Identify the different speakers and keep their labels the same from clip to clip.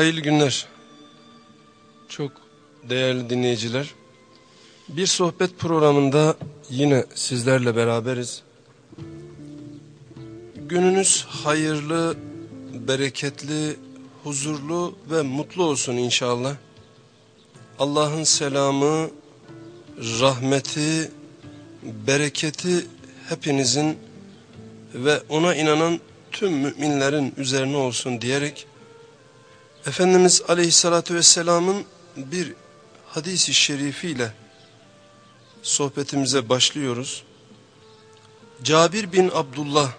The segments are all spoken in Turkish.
Speaker 1: Hayırlı günler. Çok değerli dinleyiciler. Bir sohbet programında yine sizlerle beraberiz. Gününüz hayırlı, bereketli, huzurlu ve mutlu olsun inşallah. Allah'ın selamı, rahmeti, bereketi hepinizin ve ona inanan tüm müminlerin üzerine olsun diyerek Efendimiz Aleyhisselatü Vesselam'ın bir hadisi şerifiyle sohbetimize başlıyoruz. Cabir bin Abdullah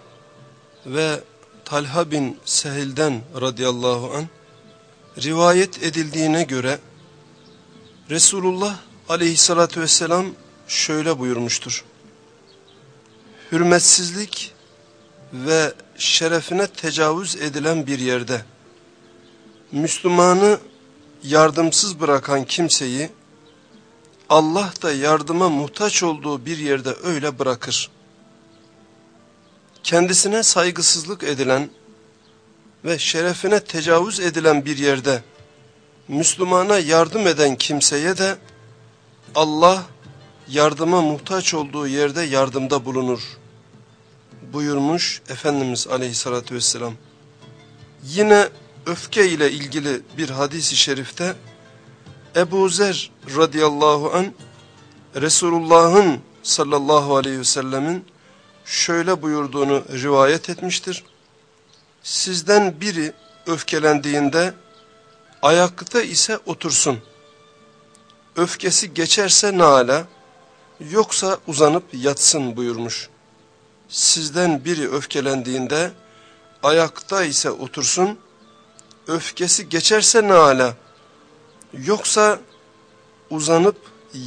Speaker 1: ve Talha bin Sehil'den radıyallahu an rivayet edildiğine göre Resulullah aleyhissalatü vesselam şöyle buyurmuştur. Hürmetsizlik ve şerefine tecavüz edilen bir yerde Müslümanı yardımsız bırakan kimseyi Allah da yardıma muhtaç olduğu bir yerde öyle bırakır. Kendisine saygısızlık edilen ve şerefine tecavüz edilen bir yerde Müslümana yardım eden kimseye de Allah yardıma muhtaç olduğu yerde yardımda bulunur. Buyurmuş Efendimiz aleyhissalatü vesselam. Yine öfke ile ilgili bir hadis-i şerifte Ebu Zer radıyallahu an Resulullah'ın sallallahu aleyhi ve sellemin şöyle buyurduğunu rivayet etmiştir. Sizden biri öfkelendiğinde ayakta ise otursun. Öfkesi geçerse nala yoksa uzanıp yatsın buyurmuş. Sizden biri öfkelendiğinde ayakta ise otursun öfkesi geçerse ne ala yoksa uzanıp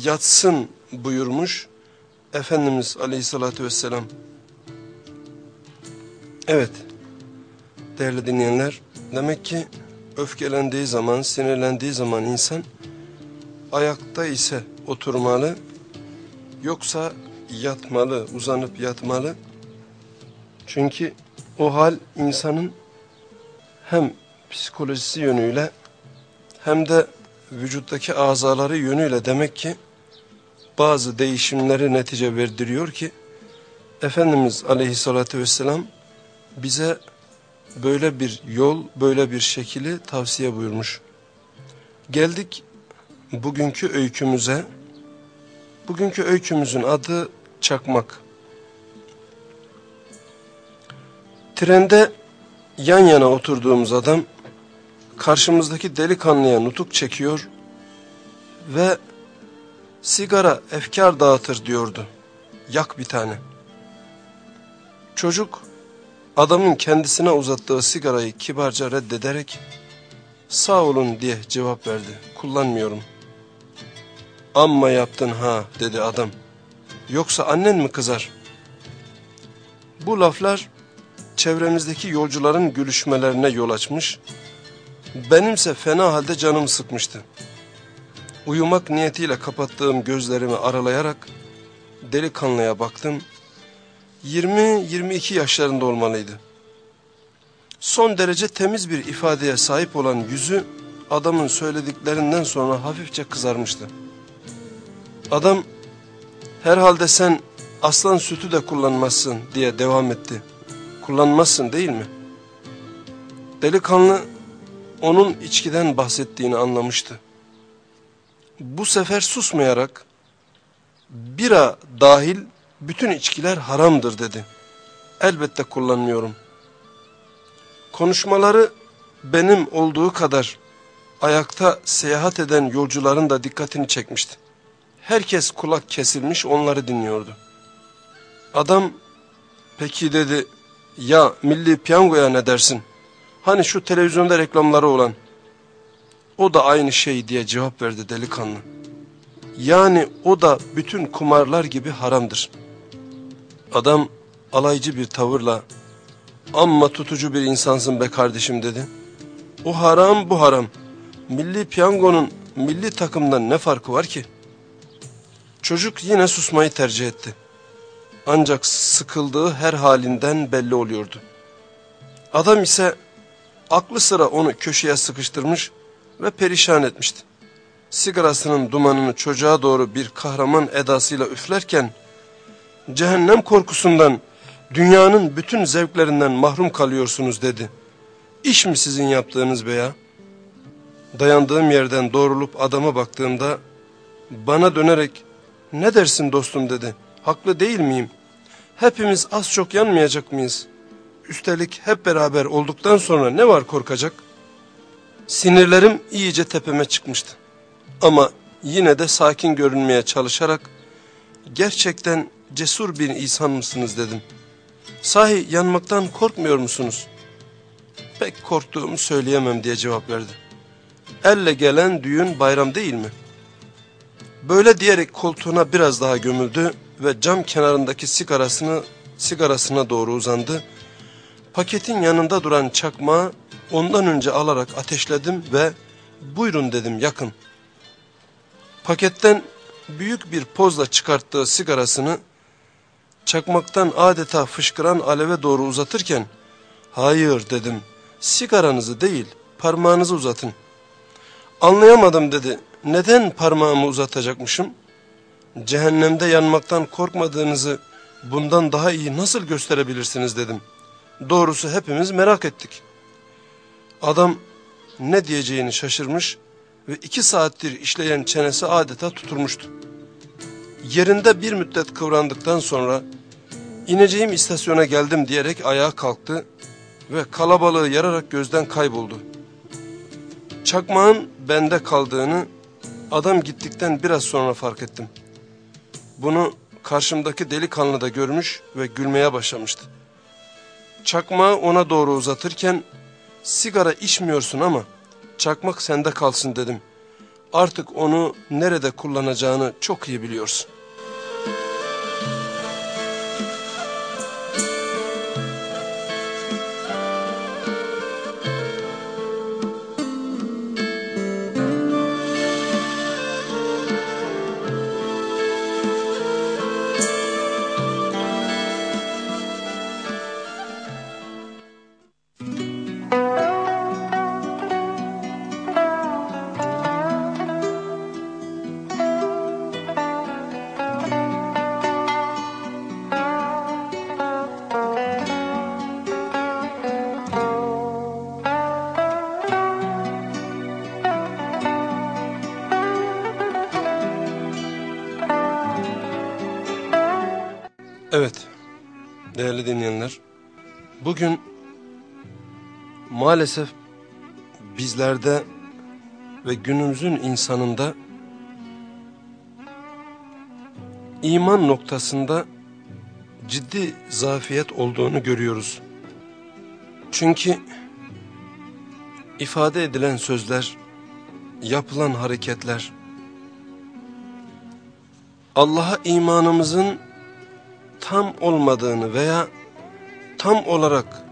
Speaker 1: yatsın buyurmuş Efendimiz aleyhissalatü vesselam. Evet değerli dinleyenler demek ki öfkelendiği zaman sinirlendiği zaman insan ayakta ise oturmalı yoksa yatmalı uzanıp yatmalı. Çünkü o hal insanın hem psikolojisi yönüyle hem de vücuttaki azaları yönüyle demek ki bazı değişimleri netice verdiriyor ki Efendimiz aleyhissalatü vesselam bize böyle bir yol, böyle bir şekili tavsiye buyurmuş. Geldik bugünkü öykümüze. Bugünkü öykümüzün adı Çakmak. Trende yan yana oturduğumuz adam karşımızdaki delikanlıya nutuk çekiyor ve sigara efkar dağıtır diyordu. Yak bir tane. Çocuk adamın kendisine uzattığı sigarayı kibarca reddederek sağ olun diye cevap verdi. Kullanmıyorum. Amma yaptın ha dedi adam. Yoksa annen mi kızar? Bu laflar çevremizdeki yolcuların gülüşmelerine yol açmış Benimse fena halde canım sıkmıştı. Uyumak niyetiyle kapattığım gözlerimi aralayarak delikanlıya baktım. 20-22 yaşlarında olmalıydı. Son derece temiz bir ifadeye sahip olan yüzü adamın söylediklerinden sonra hafifçe kızarmıştı. Adam herhalde sen aslan sütü de kullanmazsın diye devam etti. Kullanmazsın değil mi? Delikanlı onun içkiden bahsettiğini anlamıştı. Bu sefer susmayarak bira dahil bütün içkiler haramdır dedi. Elbette kullanmıyorum. Konuşmaları benim olduğu kadar ayakta seyahat eden yolcuların da dikkatini çekmişti. Herkes kulak kesilmiş onları dinliyordu. Adam peki dedi ya milli piyangoya ne dersin? Hani şu televizyonda reklamları olan. O da aynı şey diye cevap verdi delikanlı. Yani o da bütün kumarlar gibi haramdır. Adam alaycı bir tavırla amma tutucu bir insansın be kardeşim dedi. O haram bu haram. Milli piyangonun milli takımdan ne farkı var ki? Çocuk yine susmayı tercih etti. Ancak sıkıldığı her halinden belli oluyordu. Adam ise aklı sıra onu köşeye sıkıştırmış ve perişan etmişti. Sigarasının dumanını çocuğa doğru bir kahraman edasıyla üflerken, cehennem korkusundan, dünyanın bütün zevklerinden mahrum kalıyorsunuz dedi. İş mi sizin yaptığınız be ya? Dayandığım yerden doğrulup adama baktığımda, bana dönerek, ne dersin dostum dedi, haklı değil miyim? Hepimiz az çok yanmayacak mıyız? Üstelik hep beraber olduktan sonra ne var korkacak? Sinirlerim iyice tepeme çıkmıştı. Ama yine de sakin görünmeye çalışarak gerçekten cesur bir insan mısınız dedim. Sahi yanmaktan korkmuyor musunuz? Pek korktuğumu söyleyemem diye cevap verdi. Elle gelen düğün bayram değil mi? Böyle diyerek koltuğuna biraz daha gömüldü ve cam kenarındaki sigarasını sigarasına doğru uzandı. Paketin yanında duran çakmağı ondan önce alarak ateşledim ve buyurun dedim yakın. Paketten büyük bir pozla çıkarttığı sigarasını çakmaktan adeta fışkıran aleve doğru uzatırken hayır dedim sigaranızı değil parmağınızı uzatın. Anlayamadım dedi neden parmağımı uzatacakmışım? Cehennemde yanmaktan korkmadığınızı bundan daha iyi nasıl gösterebilirsiniz dedim. Doğrusu hepimiz merak ettik. Adam ne diyeceğini şaşırmış ve iki saattir işleyen çenesi adeta tutulmuştu. Yerinde bir müddet kıvrandıktan sonra ineceğim istasyona geldim diyerek ayağa kalktı ve kalabalığı yararak gözden kayboldu. Çakmağın bende kaldığını adam gittikten biraz sonra fark ettim. Bunu karşımdaki delikanlı da görmüş ve gülmeye başlamıştı. Çakmağı ona doğru uzatırken sigara içmiyorsun ama çakmak sende kalsın dedim. Artık onu nerede kullanacağını çok iyi biliyorsun. Maalesef bizlerde ve günümüzün insanında iman noktasında ciddi zafiyet olduğunu görüyoruz. Çünkü ifade edilen sözler, yapılan hareketler, Allah'a imanımızın tam olmadığını veya tam olarak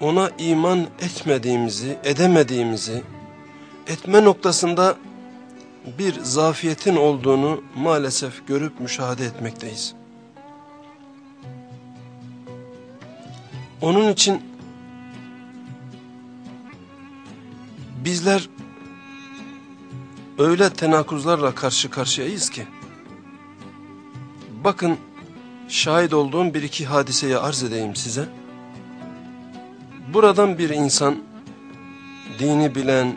Speaker 1: ona iman etmediğimizi, edemediğimizi, etme noktasında bir zafiyetin olduğunu maalesef görüp müşahede etmekteyiz. Onun için bizler öyle tenakuzlarla karşı karşıyayız ki, bakın şahit olduğum bir iki hadiseyi arz edeyim size. Buradan bir insan, dini bilen,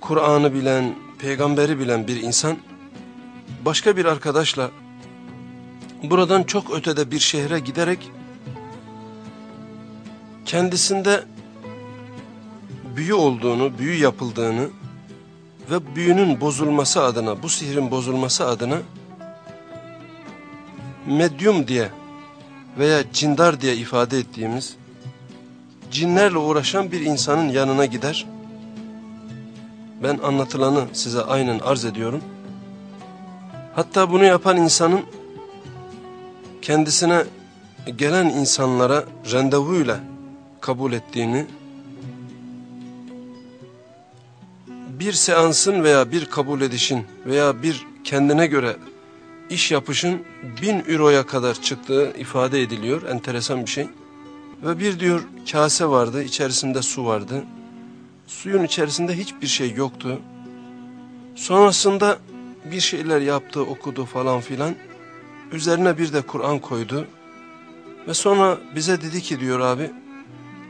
Speaker 1: Kur'an'ı bilen, peygamberi bilen bir insan, başka bir arkadaşla buradan çok ötede bir şehre giderek, kendisinde büyü olduğunu, büyü yapıldığını ve büyünün bozulması adına, bu sihrin bozulması adına medyum diye veya cindar diye ifade ettiğimiz cinlerle uğraşan bir insanın yanına gider. Ben anlatılanı size aynen arz ediyorum. Hatta bunu yapan insanın kendisine gelen insanlara randevuyla kabul ettiğini, bir seansın veya bir kabul edişin veya bir kendine göre iş yapışın bin euroya kadar çıktığı ifade ediliyor. Enteresan bir şey. Ve bir diyor kase vardı, içerisinde su vardı. Suyun içerisinde hiçbir şey yoktu. Sonrasında bir şeyler yaptı, okudu falan filan. Üzerine bir de Kur'an koydu. Ve sonra bize dedi ki diyor abi,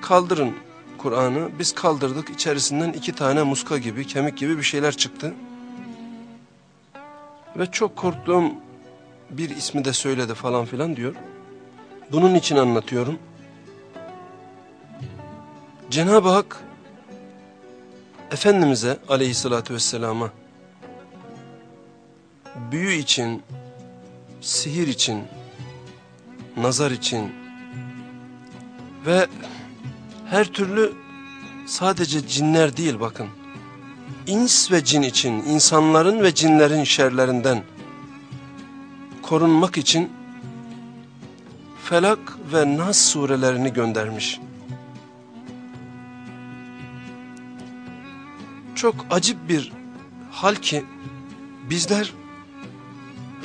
Speaker 1: kaldırın Kur'an'ı. Biz kaldırdık, içerisinden iki tane muska gibi, kemik gibi bir şeyler çıktı. Ve çok korktuğum bir ismi de söyledi falan filan diyor. Bunun için anlatıyorum. Cenab-ı Hak Efendimiz'e aleyhissalatü vesselama büyü için, sihir için, nazar için ve her türlü sadece cinler değil bakın. İns ve cin için, insanların ve cinlerin şerlerinden korunmak için Felak ve Nas surelerini göndermiş. Çok acip bir hal ki bizler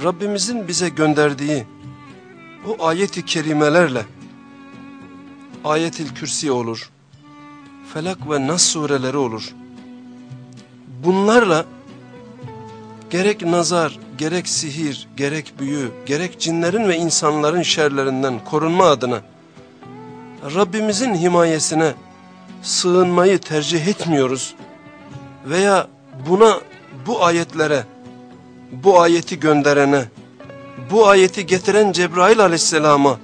Speaker 1: Rabbimizin bize gönderdiği o ayeti kerimelerle ayetil kürsi olur, felak ve nas sureleri olur. Bunlarla gerek nazar, gerek sihir, gerek büyü, gerek cinlerin ve insanların şerlerinden korunma adına Rabbimizin himayesine sığınmayı tercih etmiyoruz veya buna bu ayetlere bu ayeti gönderene bu ayeti getiren Cebrail aleyhisselama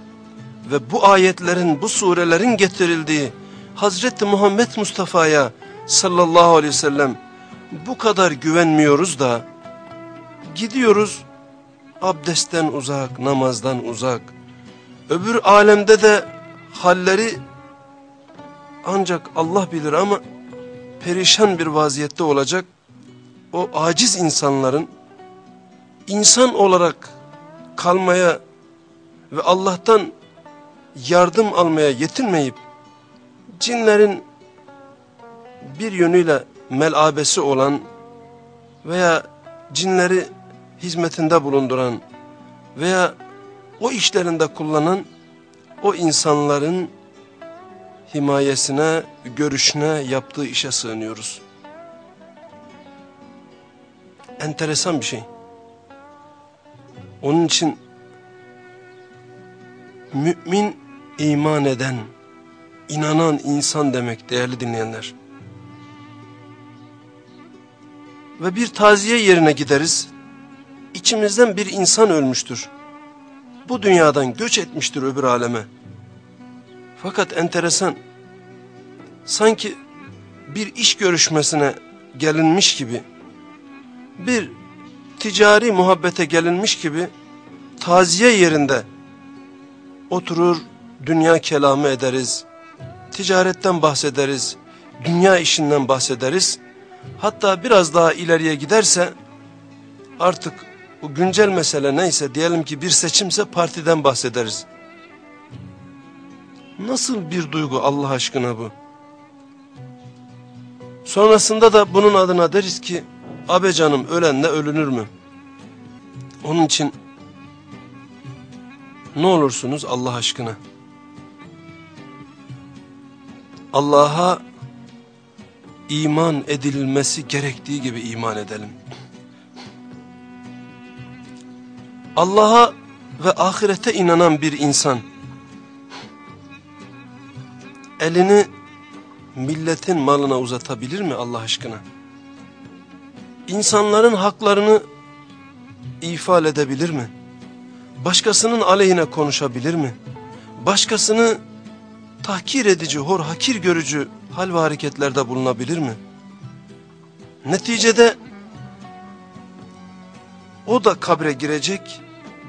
Speaker 1: ve bu ayetlerin bu surelerin getirildiği Hazreti Muhammed Mustafa'ya sallallahu aleyhi ve sellem bu kadar güvenmiyoruz da gidiyoruz abdestten uzak, namazdan uzak. Öbür alemde de halleri ancak Allah bilir ama perişan bir vaziyette olacak o aciz insanların insan olarak kalmaya ve Allah'tan yardım almaya yetinmeyip cinlerin bir yönüyle melabesi olan veya cinleri hizmetinde bulunduran veya o işlerinde kullanan o insanların himayesine, görüşüne, yaptığı işe sığınıyoruz. Enteresan bir şey. Onun için mümin iman eden, inanan insan demek değerli dinleyenler. Ve bir taziye yerine gideriz. İçimizden bir insan ölmüştür. Bu dünyadan göç etmiştir öbür aleme. Fakat enteresan, sanki bir iş görüşmesine gelinmiş gibi, bir ticari muhabbete gelinmiş gibi taziye yerinde oturur dünya kelamı ederiz, ticaretten bahsederiz, dünya işinden bahsederiz. Hatta biraz daha ileriye giderse artık bu güncel mesele neyse diyelim ki bir seçimse partiden bahsederiz. Nasıl bir duygu Allah aşkına bu? Sonrasında da bunun adına deriz ki Abe canım ölenle ölünür mü? Onun için ne olursunuz Allah aşkına? Allah'a iman edilmesi gerektiği gibi iman edelim. Allah'a ve ahirete inanan bir insan elini milletin malına uzatabilir mi Allah aşkına? İnsanların haklarını ifade edebilir mi? Başkasının aleyhine konuşabilir mi? Başkasını tahkir edici, hor hakir görücü hal ve hareketlerde bulunabilir mi? Neticede o da kabre girecek,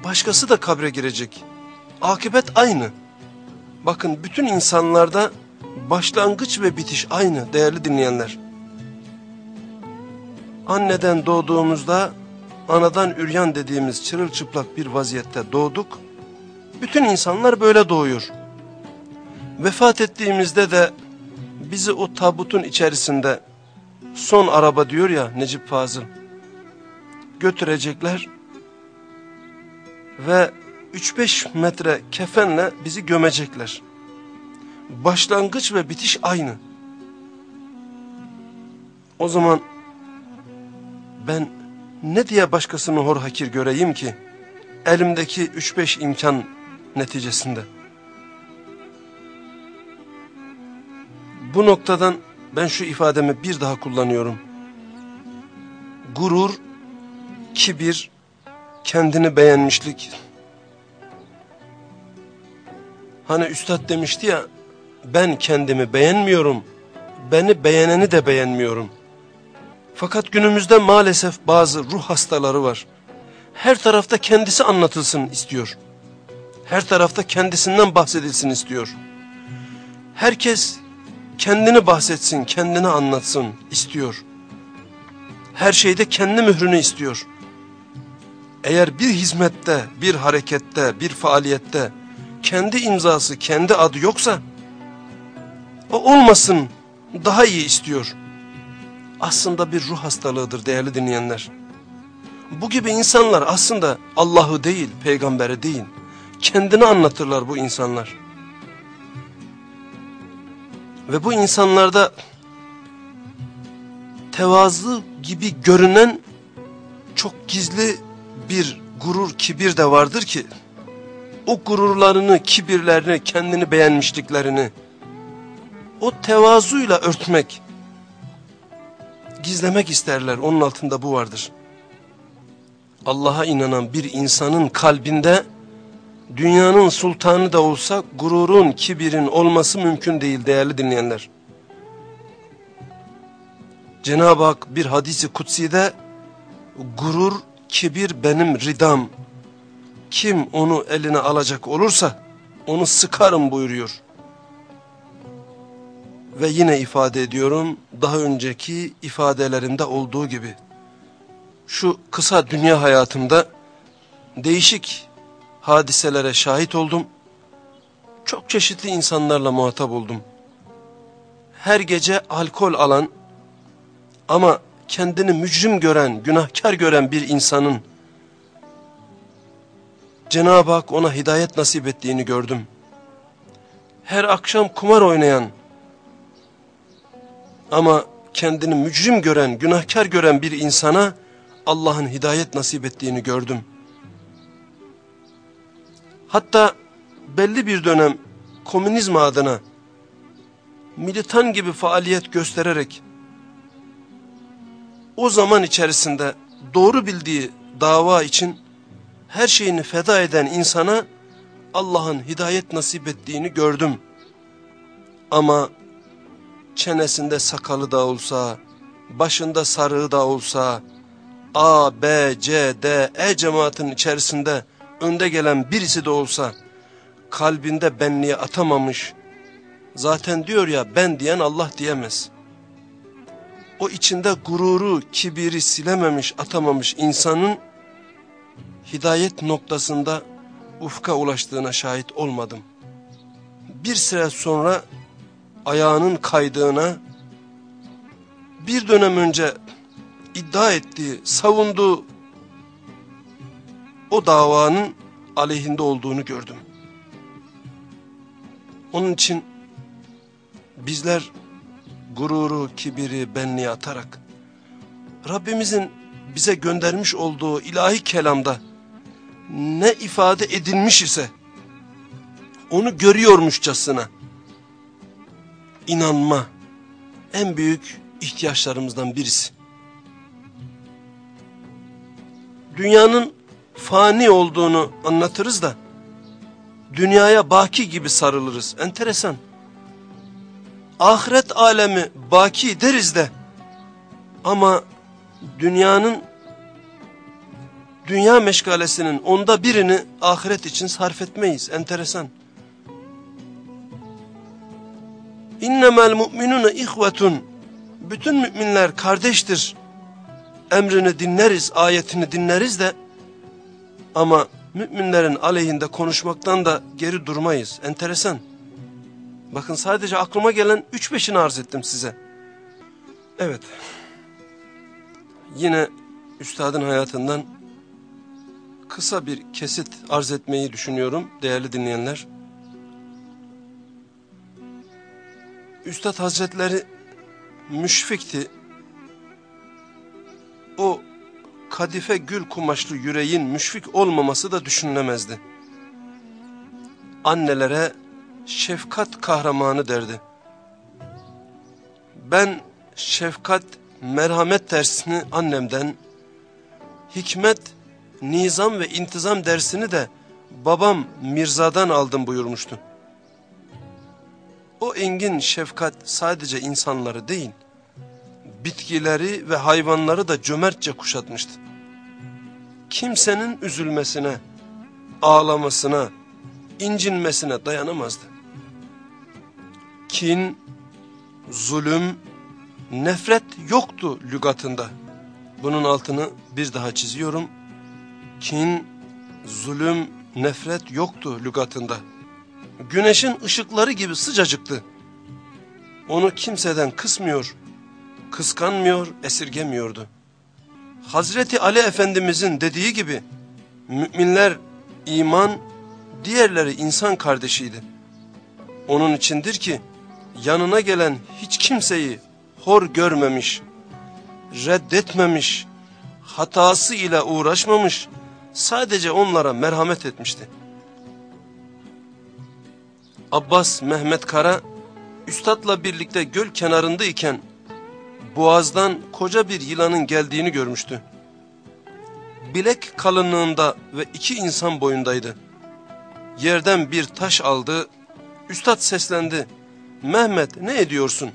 Speaker 1: başkası da kabre girecek. Akıbet aynı. Bakın bütün insanlarda başlangıç ve bitiş aynı değerli dinleyenler. Anneden doğduğumuzda anadan üryan dediğimiz çırılçıplak bir vaziyette doğduk. Bütün insanlar böyle doğuyor. Vefat ettiğimizde de bizi o tabutun içerisinde son araba diyor ya Necip Fazıl götürecekler ve 3-5 metre kefenle bizi gömecekler. Başlangıç ve bitiş aynı. O zaman ben ne diye başkasını hor hakir göreyim ki elimdeki 3-5 imkan neticesinde. Bu noktadan ben şu ifademi bir daha kullanıyorum. Gurur, kibir, kendini beğenmişlik. Hani üstad demişti ya, ben kendimi beğenmiyorum, beni beğeneni de beğenmiyorum. Fakat günümüzde maalesef bazı ruh hastaları var. Her tarafta kendisi anlatılsın istiyor. Her tarafta kendisinden bahsedilsin istiyor. Herkes kendini bahsetsin, kendini anlatsın istiyor. Her şeyde kendi mührünü istiyor. Eğer bir hizmette, bir harekette, bir faaliyette kendi imzası, kendi adı yoksa o olmasın daha iyi istiyor. Aslında bir ruh hastalığıdır değerli dinleyenler. Bu gibi insanlar aslında Allah'ı değil, peygamberi değil, kendini anlatırlar bu insanlar. Ve bu insanlarda tevazu gibi görünen çok gizli bir gurur, kibir de vardır ki o gururlarını, kibirlerini, kendini beğenmişliklerini o tevazuyla örtmek, gizlemek isterler. Onun altında bu vardır. Allah'a inanan bir insanın kalbinde dünyanın sultanı da olsa gururun, kibirin olması mümkün değil değerli dinleyenler. Cenab-ı Hak bir hadisi kutsi'de gurur, kibir benim ridam. Kim onu eline alacak olursa onu sıkarım buyuruyor. Ve yine ifade ediyorum daha önceki ifadelerinde olduğu gibi. Şu kısa dünya hayatımda değişik hadiselere şahit oldum. Çok çeşitli insanlarla muhatap oldum. Her gece alkol alan ama kendini mücrim gören, günahkar gören bir insanın Cenab-ı Hak ona hidayet nasip ettiğini gördüm. Her akşam kumar oynayan ama kendini mücrim gören, günahkar gören bir insana Allah'ın hidayet nasip ettiğini gördüm. Hatta belli bir dönem komünizm adına militan gibi faaliyet göstererek o zaman içerisinde doğru bildiği dava için her şeyini feda eden insana Allah'ın hidayet nasip ettiğini gördüm. Ama çenesinde sakalı da olsa, başında sarığı da olsa, A, B, C, D, E cemaatin içerisinde önde gelen birisi de olsa, kalbinde benliğe atamamış, zaten diyor ya ben diyen Allah diyemez. O içinde gururu, kibiri silememiş, atamamış insanın, hidayet noktasında ufka ulaştığına şahit olmadım. Bir süre sonra ayağının kaydığına, bir dönem önce iddia ettiği, savunduğu o davanın aleyhinde olduğunu gördüm. Onun için bizler gururu, kibiri, benliği atarak Rabbimizin bize göndermiş olduğu ilahi kelamda ne ifade edilmiş ise onu görüyormuşçasına inanma en büyük ihtiyaçlarımızdan birisi. Dünyanın fani olduğunu anlatırız da dünyaya baki gibi sarılırız. Enteresan. Ahiret alemi baki deriz de ama dünyanın dünya meşgalesinin onda birini ahiret için sarf etmeyiz. Enteresan. İnnemel mu'minune ihvetun. Bütün müminler kardeştir. Emrini dinleriz, ayetini dinleriz de ama müminlerin aleyhinde konuşmaktan da geri durmayız. Enteresan. Bakın sadece aklıma gelen üç beşini arz ettim size. Evet. Yine üstadın hayatından kısa bir kesit arz etmeyi düşünüyorum değerli dinleyenler. Üstad Hazretleri müşfikti. O kadife gül kumaşlı yüreğin müşfik olmaması da düşünülemezdi. Annelere şefkat kahramanı derdi. Ben şefkat, merhamet dersini annemden, hikmet, nizam ve intizam dersini de babam Mirza'dan aldım buyurmuştu. O engin şefkat sadece insanları değil, bitkileri ve hayvanları da cömertçe kuşatmıştı. Kimsenin üzülmesine, ağlamasına, incinmesine dayanamazdı. Kin, zulüm, nefret yoktu lügatında. Bunun altını bir daha çiziyorum. Kin, zulüm, nefret yoktu lügatında. Güneşin ışıkları gibi sıcacıktı. Onu kimseden kısmıyor, kıskanmıyor, esirgemiyordu. Hazreti Ali Efendimizin dediği gibi müminler iman, diğerleri insan kardeşiydi. Onun içindir ki yanına gelen hiç kimseyi hor görmemiş, reddetmemiş, hatası ile uğraşmamış, sadece onlara merhamet etmişti. Abbas Mehmet Kara, üstadla birlikte göl kenarında iken boğazdan koca bir yılanın geldiğini görmüştü. Bilek kalınlığında ve iki insan boyundaydı. Yerden bir taş aldı, üstad seslendi. Mehmet ne ediyorsun?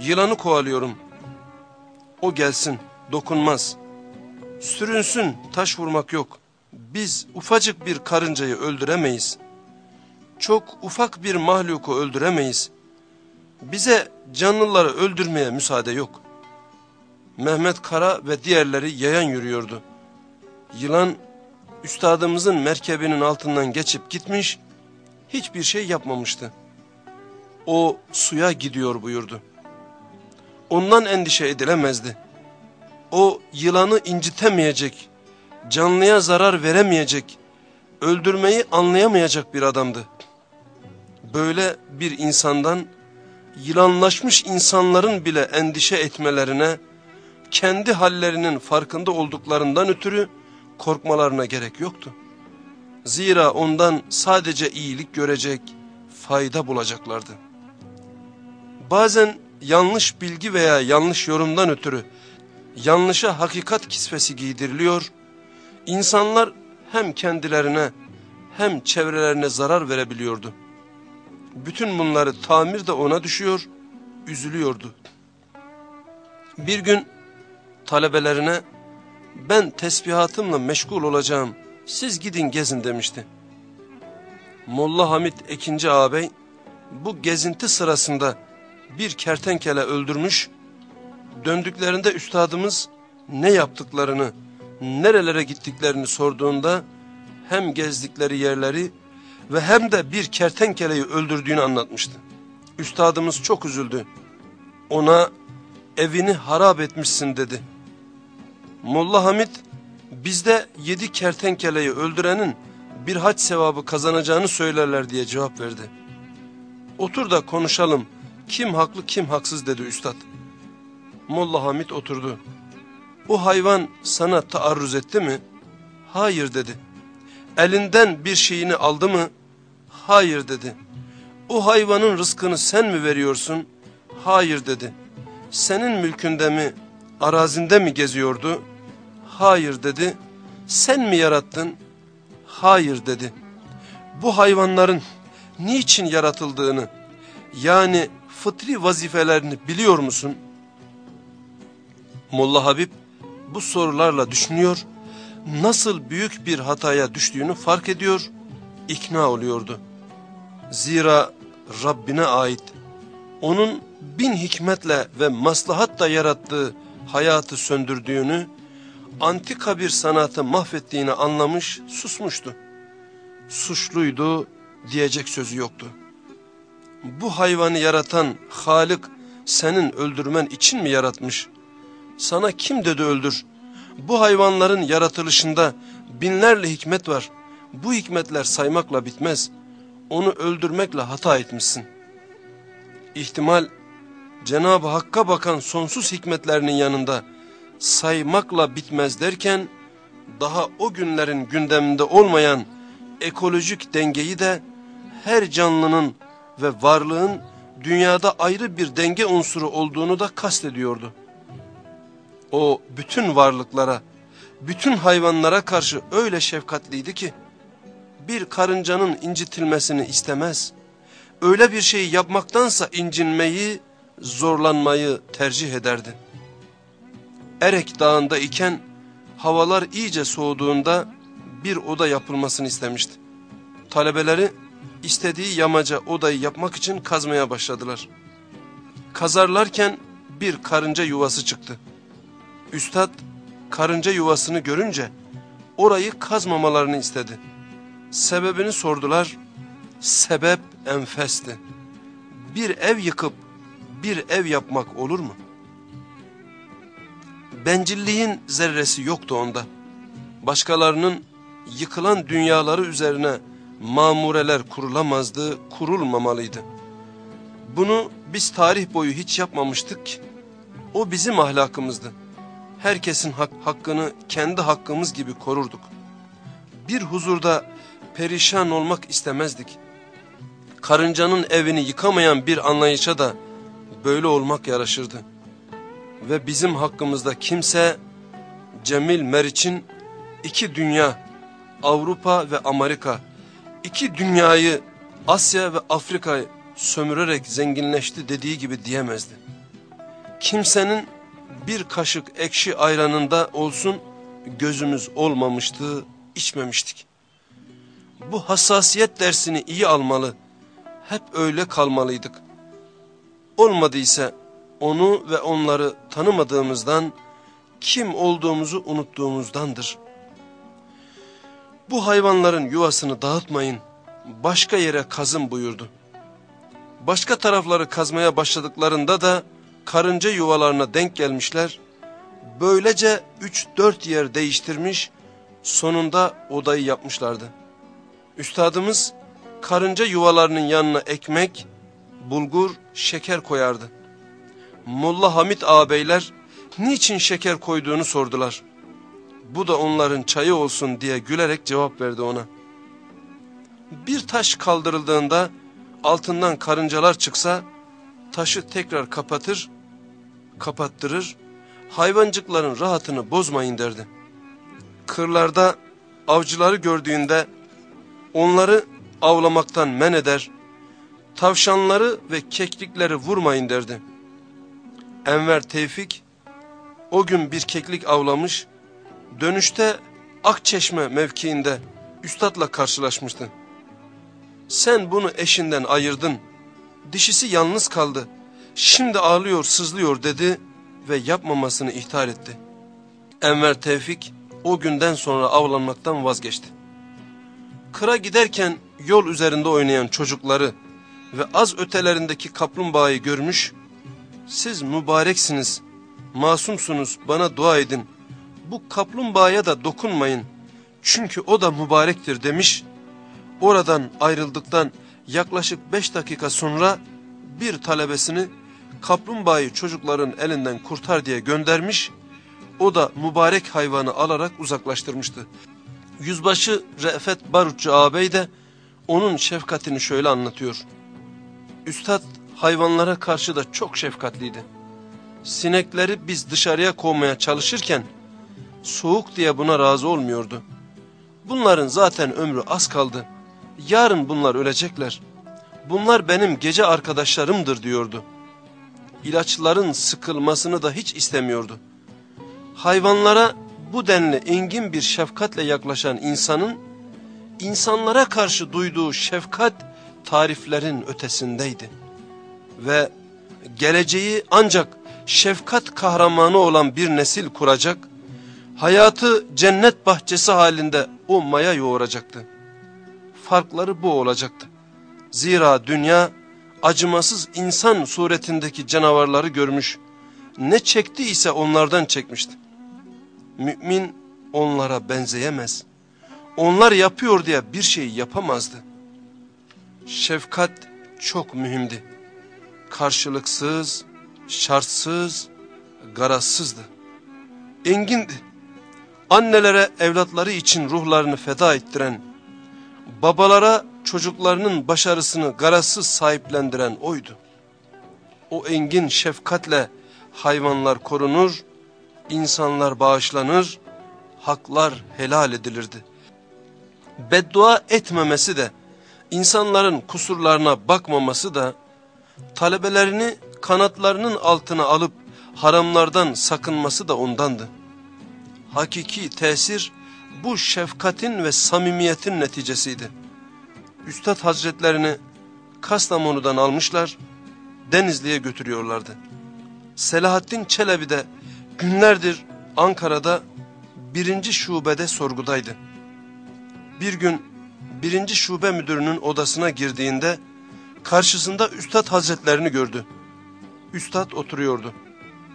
Speaker 1: Yılanı kovalıyorum. O gelsin, dokunmaz. Sürünsün, taş vurmak yok. Biz ufacık bir karıncayı öldüremeyiz. Çok ufak bir mahluku öldüremeyiz. Bize canlıları öldürmeye müsaade yok. Mehmet Kara ve diğerleri yayan yürüyordu. Yılan üstadımızın merkebinin altından geçip gitmiş, hiçbir şey yapmamıştı. O suya gidiyor buyurdu. Ondan endişe edilemezdi. O yılanı incitemeyecek, canlıya zarar veremeyecek, öldürmeyi anlayamayacak bir adamdı. Böyle bir insandan yılanlaşmış insanların bile endişe etmelerine, kendi hallerinin farkında olduklarından ötürü korkmalarına gerek yoktu. Zira ondan sadece iyilik görecek, fayda bulacaklardı. Bazen yanlış bilgi veya yanlış yorumdan ötürü yanlışa hakikat kisvesi giydiriliyor, insanlar hem kendilerine hem çevrelerine zarar verebiliyordu. Bütün bunları tamir de ona düşüyor, üzülüyordu. Bir gün talebelerine ben tesbihatımla meşgul olacağım, siz gidin gezin demişti. Molla Hamit Ekinci ağabey bu gezinti sırasında bir kertenkele öldürmüş, döndüklerinde üstadımız ne yaptıklarını, nerelere gittiklerini sorduğunda hem gezdikleri yerleri ve hem de bir kertenkeleyi öldürdüğünü anlatmıştı. Üstadımız çok üzüldü. Ona evini harap etmişsin dedi. Molla Hamid bizde yedi kertenkeleyi öldürenin bir haç sevabı kazanacağını söylerler diye cevap verdi. Otur da konuşalım kim haklı kim haksız dedi üstad. Molla Hamid oturdu. O hayvan sana taarruz etti mi? Hayır dedi. Elinden bir şeyini aldı mı? Hayır dedi. O hayvanın rızkını sen mi veriyorsun? Hayır dedi. Senin mülkünde mi, arazinde mi geziyordu? Hayır dedi. Sen mi yarattın? Hayır dedi. Bu hayvanların niçin yaratıldığını, yani fıtri vazifelerini biliyor musun? Molla Habib bu sorularla düşünüyor, nasıl büyük bir hataya düştüğünü fark ediyor, ikna oluyordu. Zira Rabbine ait, onun bin hikmetle ve maslahatla yarattığı hayatı söndürdüğünü, antika bir sanatı mahvettiğini anlamış, susmuştu. Suçluydu, diyecek sözü yoktu. Bu hayvanı yaratan Halik senin öldürmen için mi yaratmış? Sana kim dedi öldür? Bu hayvanların yaratılışında binlerle hikmet var. Bu hikmetler saymakla bitmez. Onu öldürmekle hata etmişsin. İhtimal Cenab-ı Hakk'a bakan sonsuz hikmetlerinin yanında saymakla bitmez derken daha o günlerin gündeminde olmayan ekolojik dengeyi de her canlının ve varlığın dünyada ayrı bir denge unsuru olduğunu da kastediyordu. O bütün varlıklara, bütün hayvanlara karşı öyle şefkatliydi ki, bir karıncanın incitilmesini istemez. Öyle bir şeyi yapmaktansa incinmeyi, zorlanmayı tercih ederdi. Erek dağında iken havalar iyice soğuduğunda bir oda yapılmasını istemişti. Talebeleri istediği yamaca odayı yapmak için kazmaya başladılar. Kazarlarken bir karınca yuvası çıktı. Üstad karınca yuvasını görünce orayı kazmamalarını istedi. Sebebini sordular. Sebep enfesti. Bir ev yıkıp bir ev yapmak olur mu? Bencilliğin zerresi yoktu onda. Başkalarının yıkılan dünyaları üzerine mamureler kurulamazdı, kurulmamalıydı. Bunu biz tarih boyu hiç yapmamıştık ki. O bizim ahlakımızdı. Herkesin hak, hakkını kendi hakkımız gibi korurduk. Bir huzurda perişan olmak istemezdik. Karıncanın evini yıkamayan bir anlayışa da böyle olmak yaraşırdı. Ve bizim hakkımızda kimse Cemil Meriç'in iki dünya, Avrupa ve Amerika, iki dünyayı Asya ve Afrika'yı sömürerek zenginleşti dediği gibi diyemezdi. Kimsenin bir kaşık ekşi ayranında olsun gözümüz olmamıştı, içmemiştik. Bu hassasiyet dersini iyi almalı, hep öyle kalmalıydık. Olmadıysa onu ve onları tanımadığımızdan, kim olduğumuzu unuttuğumuzdandır. Bu hayvanların yuvasını dağıtmayın, başka yere kazın buyurdu. Başka tarafları kazmaya başladıklarında da karınca yuvalarına denk gelmişler. Böylece üç dört yer değiştirmiş, sonunda odayı yapmışlardı. Üstadımız karınca yuvalarının yanına ekmek, bulgur, şeker koyardı. Molla Hamit ağabeyler niçin şeker koyduğunu sordular. Bu da onların çayı olsun diye gülerek cevap verdi ona. Bir taş kaldırıldığında altından karıncalar çıksa taşı tekrar kapatır, kapattırır, hayvancıkların rahatını bozmayın derdi. Kırlarda avcıları gördüğünde onları avlamaktan men eder, tavşanları ve keklikleri vurmayın derdi. Enver Tevfik o gün bir keklik avlamış, dönüşte Akçeşme mevkiinde üstadla karşılaşmıştı. Sen bunu eşinden ayırdın, dişisi yalnız kaldı, şimdi ağlıyor sızlıyor dedi ve yapmamasını ihtar etti. Enver Tevfik o günden sonra avlanmaktan vazgeçti. Kıra giderken yol üzerinde oynayan çocukları ve az ötelerindeki kaplumbağayı görmüş, siz mübareksiniz, masumsunuz bana dua edin, bu kaplumbağaya da dokunmayın çünkü o da mübarektir demiş. Oradan ayrıldıktan yaklaşık beş dakika sonra bir talebesini kaplumbağayı çocukların elinden kurtar diye göndermiş. O da mübarek hayvanı alarak uzaklaştırmıştı. Yüzbaşı Re'fet Barutçu ağabey de onun şefkatini şöyle anlatıyor. Üstad hayvanlara karşı da çok şefkatliydi. Sinekleri biz dışarıya kovmaya çalışırken soğuk diye buna razı olmuyordu. Bunların zaten ömrü az kaldı. Yarın bunlar ölecekler. Bunlar benim gece arkadaşlarımdır diyordu. İlaçların sıkılmasını da hiç istemiyordu. Hayvanlara bu denli engin bir şefkatle yaklaşan insanın, insanlara karşı duyduğu şefkat tariflerin ötesindeydi. Ve geleceği ancak şefkat kahramanı olan bir nesil kuracak, hayatı cennet bahçesi halinde o maya yoğuracaktı. Farkları bu olacaktı. Zira dünya acımasız insan suretindeki canavarları görmüş, ne çekti ise onlardan çekmişti. Mümin onlara benzeyemez. Onlar yapıyor diye bir şey yapamazdı. Şefkat çok mühimdi. karşılıksız, şartsız, garazsızdı. Engindi. Annelere evlatları için ruhlarını feda ettiren, babalara çocuklarının başarısını garazsız sahiplendiren oydu. O engin şefkatle hayvanlar korunur, insanlar bağışlanır, haklar helal edilirdi. Beddua etmemesi de, insanların kusurlarına bakmaması da, talebelerini kanatlarının altına alıp haramlardan sakınması da ondandı. Hakiki tesir bu şefkatin ve samimiyetin neticesiydi. Üstad hazretlerini Kastamonu'dan almışlar, Denizli'ye götürüyorlardı. Selahattin Çelebi de günlerdir Ankara'da birinci şubede sorgudaydı. Bir gün birinci şube müdürünün odasına girdiğinde karşısında Üstad Hazretlerini gördü. Üstad oturuyordu.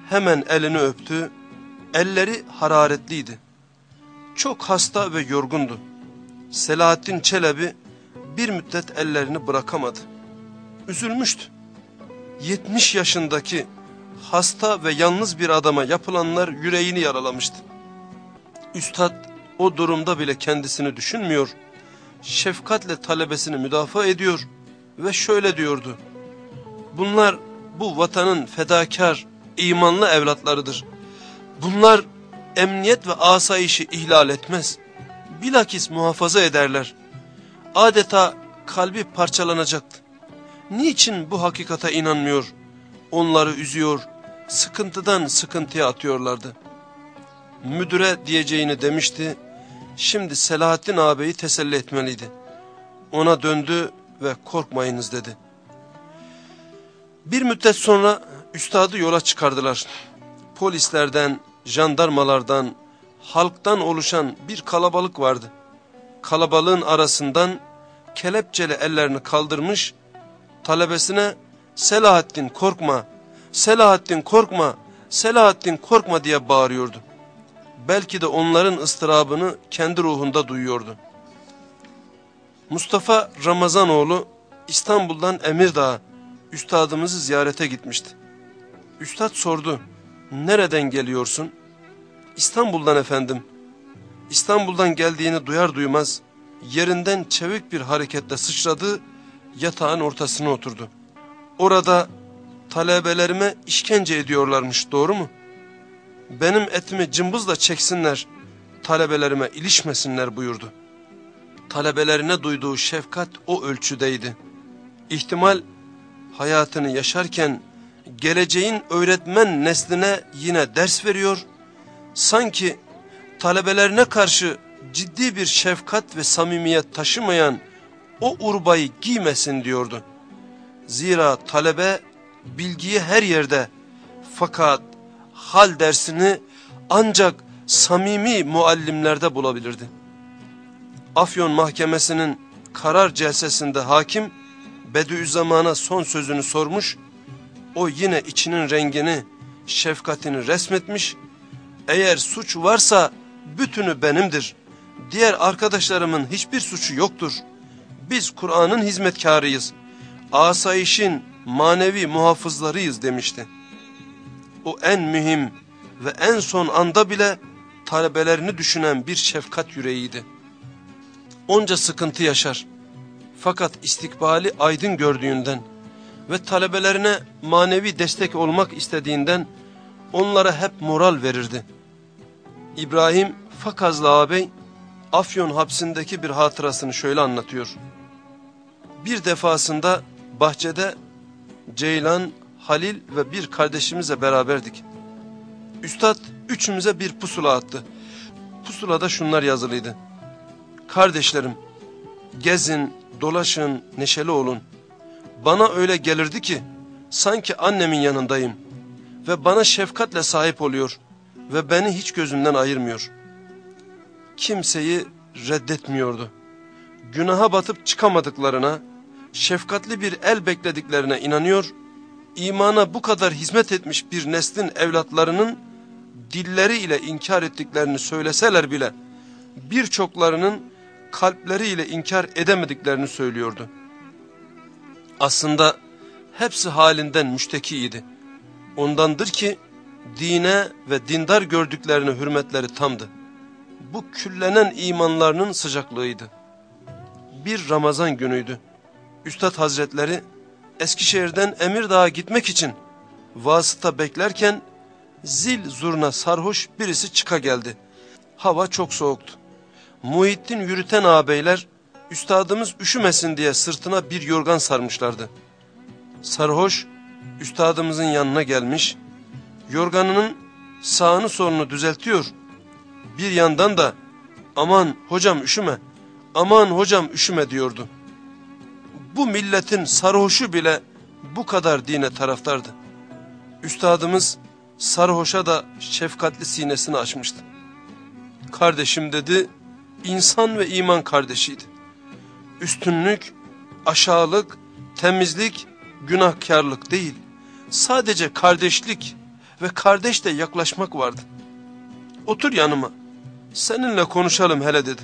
Speaker 1: Hemen elini öptü, elleri hararetliydi. Çok hasta ve yorgundu. Selahattin Çelebi bir müddet ellerini bırakamadı. Üzülmüştü. 70 yaşındaki hasta ve yalnız bir adama yapılanlar yüreğini yaralamıştı. Üstad o durumda bile kendisini düşünmüyor, şefkatle talebesini müdafaa ediyor ve şöyle diyordu. Bunlar bu vatanın fedakar, imanlı evlatlarıdır. Bunlar emniyet ve asayişi ihlal etmez. Bilakis muhafaza ederler. Adeta kalbi parçalanacaktı. Niçin bu hakikata inanmıyor, onları üzüyor, sıkıntıdan sıkıntıya atıyorlardı. Müdüre diyeceğini demişti, şimdi Selahattin ağabeyi teselli etmeliydi. Ona döndü ve korkmayınız dedi. Bir müddet sonra üstadı yola çıkardılar. Polislerden, jandarmalardan, halktan oluşan bir kalabalık vardı. Kalabalığın arasından kelepçeli ellerini kaldırmış, talebesine Selahattin korkma, Selahattin korkma, Selahattin korkma diye bağırıyordu. Belki de onların ıstırabını kendi ruhunda duyuyordu. Mustafa Ramazanoğlu İstanbul'dan Emirdağ üstadımızı ziyarete gitmişti. Üstad sordu, nereden geliyorsun? İstanbul'dan efendim. İstanbul'dan geldiğini duyar duymaz yerinden çevik bir hareketle sıçradı, yatağın ortasına oturdu. Orada talebelerime işkence ediyorlarmış doğru mu? Benim etimi cımbızla çeksinler, talebelerime ilişmesinler buyurdu. Talebelerine duyduğu şefkat o ölçüdeydi. İhtimal hayatını yaşarken geleceğin öğretmen nesline yine ders veriyor, sanki talebelerine karşı ciddi bir şefkat ve samimiyet taşımayan o urbayı giymesin diyordu. Zira talebe bilgiyi her yerde fakat hal dersini ancak samimi muallimlerde bulabilirdi. Afyon mahkemesinin karar celsesinde hakim Bediüzzaman'a son sözünü sormuş, o yine içinin rengini, şefkatini resmetmiş, eğer suç varsa bütünü benimdir, diğer arkadaşlarımın hiçbir suçu yoktur. Biz Kur'an'ın hizmetkarıyız, asayişin manevi muhafızlarıyız demişti. O en mühim ve en son anda bile talebelerini düşünen bir şefkat yüreğiydi. Onca sıkıntı yaşar. Fakat istikbali aydın gördüğünden ve talebelerine manevi destek olmak istediğinden onlara hep moral verirdi. İbrahim Fakazlı ağabey Afyon hapsindeki bir hatırasını şöyle anlatıyor. Bir defasında bahçede Ceylan, Halil ve bir kardeşimizle beraberdik. Üstad üçümüze bir pusula attı. Pusulada şunlar yazılıydı. Kardeşlerim, gezin, dolaşın, neşeli olun. Bana öyle gelirdi ki, sanki annemin yanındayım ve bana şefkatle sahip oluyor ve beni hiç gözümden ayırmıyor. Kimseyi reddetmiyordu. Günaha batıp çıkamadıklarına, şefkatli bir el beklediklerine inanıyor, imana bu kadar hizmet etmiş bir neslin evlatlarının dilleri ile inkar ettiklerini söyleseler bile, birçoklarının kalpleriyle inkar edemediklerini söylüyordu. Aslında hepsi halinden müştekiydi. Ondandır ki dine ve dindar gördüklerine hürmetleri tamdı. Bu küllenen imanlarının sıcaklığıydı. Bir Ramazan günüydü. Üstad Hazretleri Eskişehir'den Emirdağ'a gitmek için vasıta beklerken zil zurna sarhoş birisi çıka geldi. Hava çok soğuktu. Muhittin yürüten ağabeyler üstadımız üşümesin diye sırtına bir yorgan sarmışlardı. Sarhoş üstadımızın yanına gelmiş, yorganının sağını solunu düzeltiyor. Bir yandan da aman hocam üşüme, aman hocam üşüme diyordu. Bu milletin sarhoşu bile bu kadar dine taraftardı. Üstadımız sarhoşa da şefkatli sinesini açmıştı. Kardeşim dedi, insan ve iman kardeşiydi. Üstünlük, aşağılık, temizlik, günahkarlık değil. Sadece kardeşlik ve kardeşle yaklaşmak vardı. Otur yanıma, seninle konuşalım hele dedi.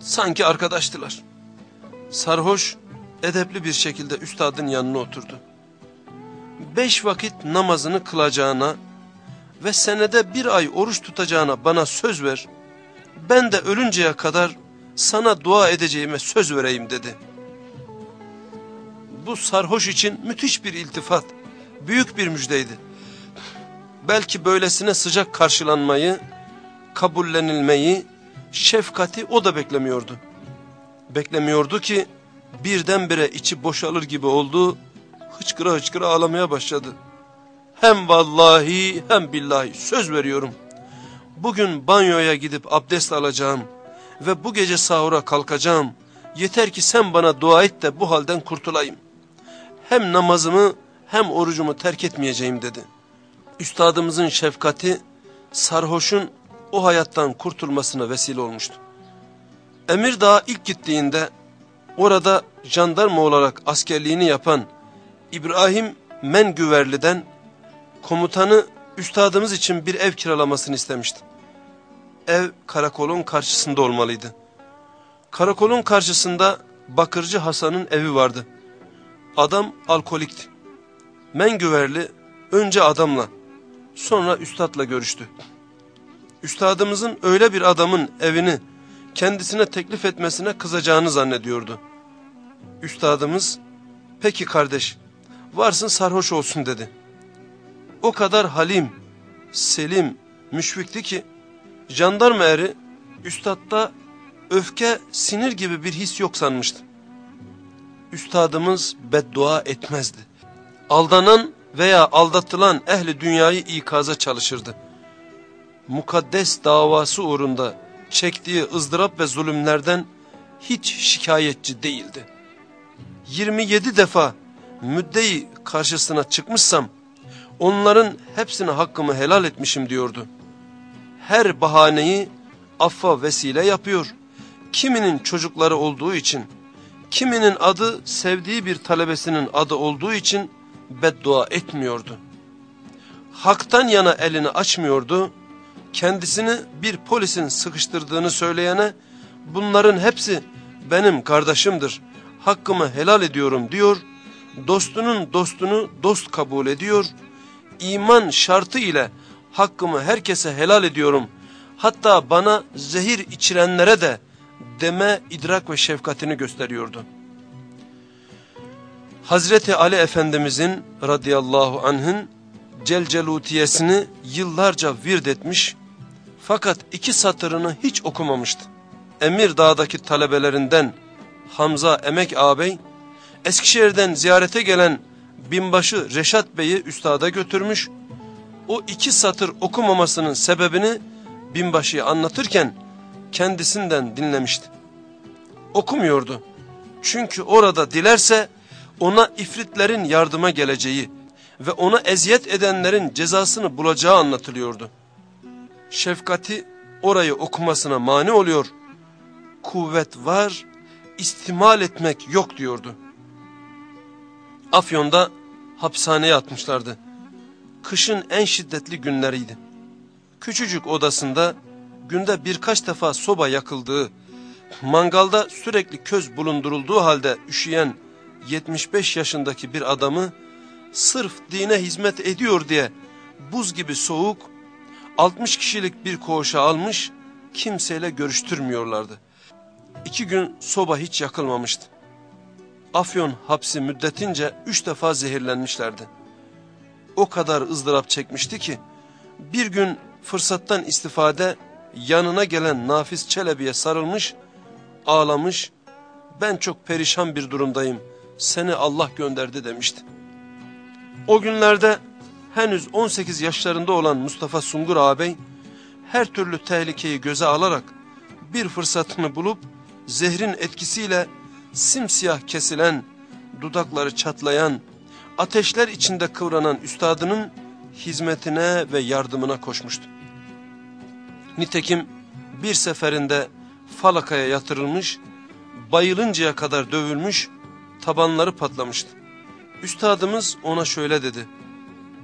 Speaker 1: Sanki arkadaştılar. Sarhoş, edepli bir şekilde üstadın yanına oturdu. Beş vakit namazını kılacağına ve senede bir ay oruç tutacağına bana söz ver. Ben de ölünceye kadar sana dua edeceğime söz vereyim dedi. Bu sarhoş için müthiş bir iltifat, büyük bir müjdeydi. Belki böylesine sıcak karşılanmayı, kabullenilmeyi, şefkati o da beklemiyordu. Beklemiyordu ki birdenbire içi boşalır gibi oldu, hıçkıra hıçkıra ağlamaya başladı. Hem vallahi hem billahi söz veriyorum. Bugün banyoya gidip abdest alacağım ve bu gece sahura kalkacağım. Yeter ki sen bana dua et de bu halden kurtulayım. Hem namazımı hem orucumu terk etmeyeceğim dedi. Üstadımızın şefkati sarhoşun o hayattan kurtulmasına vesile olmuştu. Emirdağ'a ilk gittiğinde orada jandarma olarak askerliğini yapan İbrahim Mengüverli'den komutanı üstadımız için bir ev kiralamasını istemişti. Ev karakolun karşısında olmalıydı. Karakolun karşısında Bakırcı Hasan'ın evi vardı. Adam alkolikti. Mengüverli önce adamla sonra üstadla görüştü. Üstadımızın öyle bir adamın evini kendisine teklif etmesine kızacağını zannediyordu. Üstadımız peki kardeş varsın sarhoş olsun dedi. O kadar halim, selim, müşfikti ki jandarma eri üstadda öfke, sinir gibi bir his yok sanmıştı. Üstadımız beddua etmezdi. Aldanan veya aldatılan ehli dünyayı ikaza çalışırdı. Mukaddes davası uğrunda çektiği ızdırap ve zulümlerden hiç şikayetçi değildi. 27 defa müddeyi karşısına çıkmışsam onların hepsine hakkımı helal etmişim diyordu. Her bahaneyi affa vesile yapıyor. Kiminin çocukları olduğu için, kiminin adı sevdiği bir talebesinin adı olduğu için beddua etmiyordu. Hak'tan yana elini açmıyordu. Kendisini bir polisin sıkıştırdığını söyleyene bunların hepsi benim kardeşimdir, hakkımı helal ediyorum diyor. Dostunun dostunu dost kabul ediyor. İman şartı ile hakkımı herkese helal ediyorum. Hatta bana zehir içirenlere de deme idrak ve şefkatini gösteriyordu. Hazreti Ali Efendimizin radıyallahu anh'ın celcelutiyesini yıllarca vird etmiş fakat iki satırını hiç okumamıştı. Emir Dağ'daki talebelerinden Hamza Emek ağabey Eskişehir'den ziyarete gelen binbaşı Reşat Bey'i üstada götürmüş. O iki satır okumamasının sebebini binbaşıya anlatırken kendisinden dinlemişti. Okumuyordu. Çünkü orada dilerse ona ifritlerin yardıma geleceği ve ona eziyet edenlerin cezasını bulacağı anlatılıyordu. Şefkati orayı okumasına mani oluyor. Kuvvet var, istimal etmek yok diyordu. Afyon'da hapishaneye atmışlardı. Kışın en şiddetli günleriydi. Küçücük odasında günde birkaç defa soba yakıldığı, mangalda sürekli köz bulundurulduğu halde üşüyen 75 yaşındaki bir adamı sırf dine hizmet ediyor diye buz gibi soğuk 60 kişilik bir koğuşa almış kimseyle görüştürmüyorlardı. İki gün soba hiç yakılmamıştı. Afyon hapsi müddetince üç defa zehirlenmişlerdi. O kadar ızdırap çekmişti ki bir gün fırsattan istifade yanına gelen Nafiz Çelebi'ye sarılmış, ağlamış, ben çok perişan bir durumdayım, seni Allah gönderdi demişti. O günlerde henüz 18 yaşlarında olan Mustafa Sungur ağabey, her türlü tehlikeyi göze alarak bir fırsatını bulup zehrin etkisiyle simsiyah kesilen, dudakları çatlayan, ateşler içinde kıvranan üstadının hizmetine ve yardımına koşmuştu. Nitekim bir seferinde falakaya yatırılmış, bayılıncaya kadar dövülmüş, tabanları patlamıştı. Üstadımız ona şöyle dedi,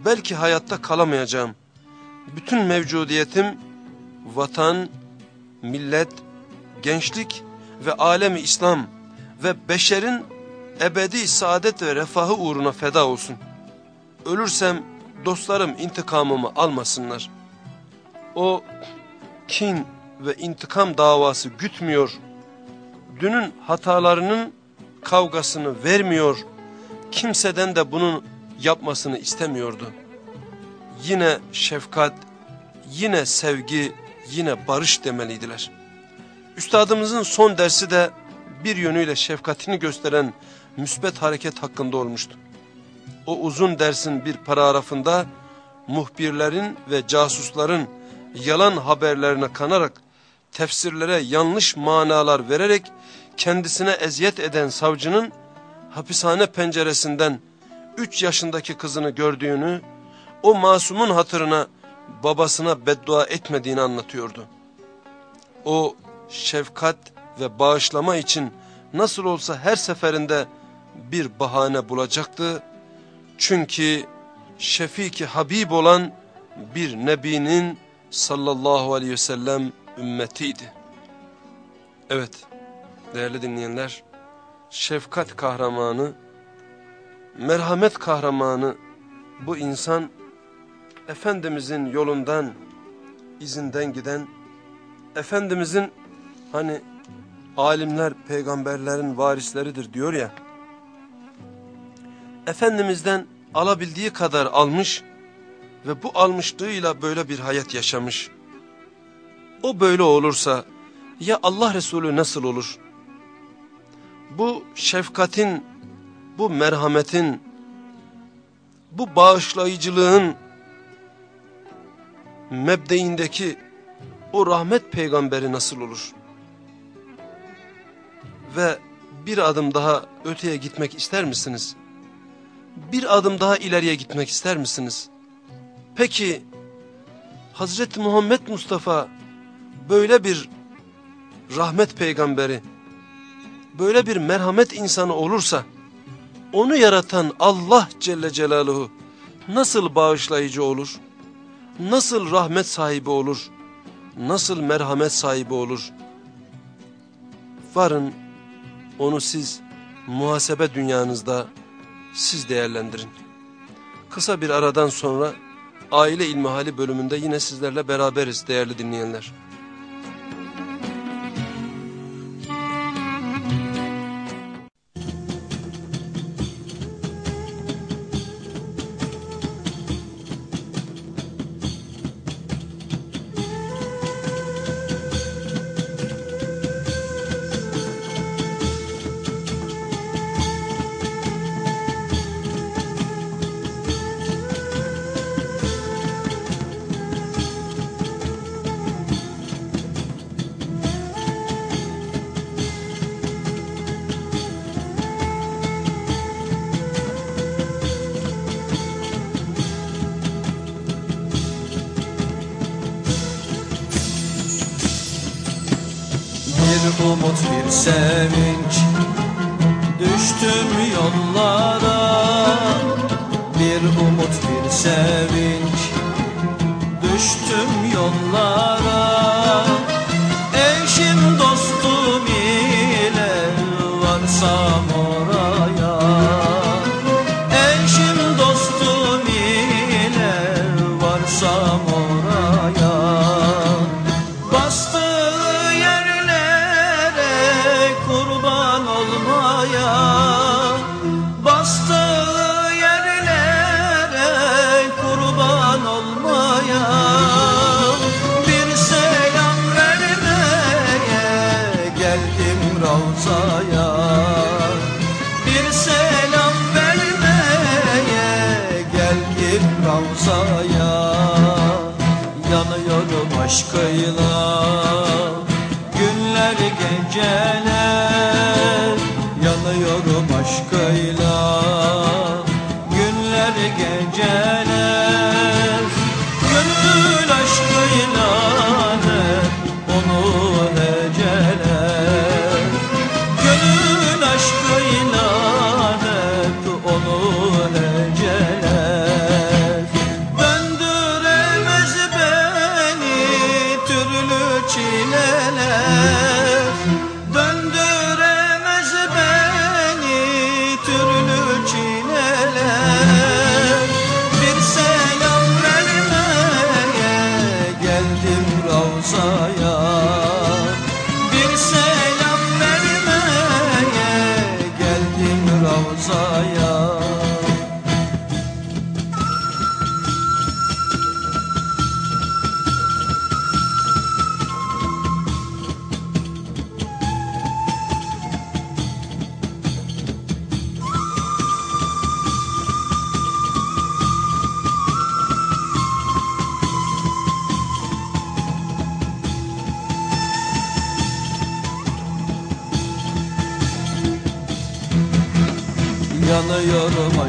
Speaker 1: belki hayatta kalamayacağım, bütün mevcudiyetim, vatan, millet, gençlik ve alemi İslam ve beşerin ebedi saadet ve refahı uğruna feda olsun. Ölürsem dostlarım intikamımı almasınlar. O kin ve intikam davası gütmüyor. Dünün hatalarının kavgasını vermiyor. Kimseden de bunun yapmasını istemiyordu. Yine şefkat, yine sevgi, yine barış demeliydiler. Üstadımızın son dersi de bir yönüyle şefkatini gösteren müsbet hareket hakkında olmuştu. O uzun dersin bir paragrafında muhbirlerin ve casusların yalan haberlerine kanarak tefsirlere yanlış manalar vererek kendisine eziyet eden savcının hapishane penceresinden 3 yaşındaki kızını gördüğünü, o masumun hatırına babasına beddua etmediğini anlatıyordu. O şefkat ve bağışlama için nasıl olsa her seferinde bir bahane bulacaktı. Çünkü şefiki Habib olan bir nebinin sallallahu aleyhi ve sellem ümmetiydi. Evet değerli dinleyenler şefkat kahramanı, merhamet kahramanı bu insan Efendimizin yolundan, izinden giden, Efendimizin hani alimler peygamberlerin varisleridir diyor ya, Efendimiz'den alabildiği kadar almış ve bu almışlığıyla böyle bir hayat yaşamış. O böyle olursa ya Allah Resulü nasıl olur? Bu şefkatin, bu merhametin, bu bağışlayıcılığın mebdeindeki o rahmet peygamberi nasıl olur? Ve bir adım daha öteye gitmek ister misiniz? Bir adım daha ileriye gitmek ister misiniz? Peki Hazreti Muhammed Mustafa böyle bir rahmet peygamberi, böyle bir merhamet insanı olursa, onu yaratan Allah Celle Celaluhu nasıl bağışlayıcı olur? Nasıl rahmet sahibi olur? Nasıl merhamet sahibi olur? Varın onu siz muhasebe dünyanızda siz değerlendirin. Kısa bir aradan sonra aile ilmihali bölümünde yine sizlerle beraberiz değerli dinleyenler.
Speaker 2: Umut bir sevinç. Düştüm yollara Bir umut bir sevinç. Düştüm yollara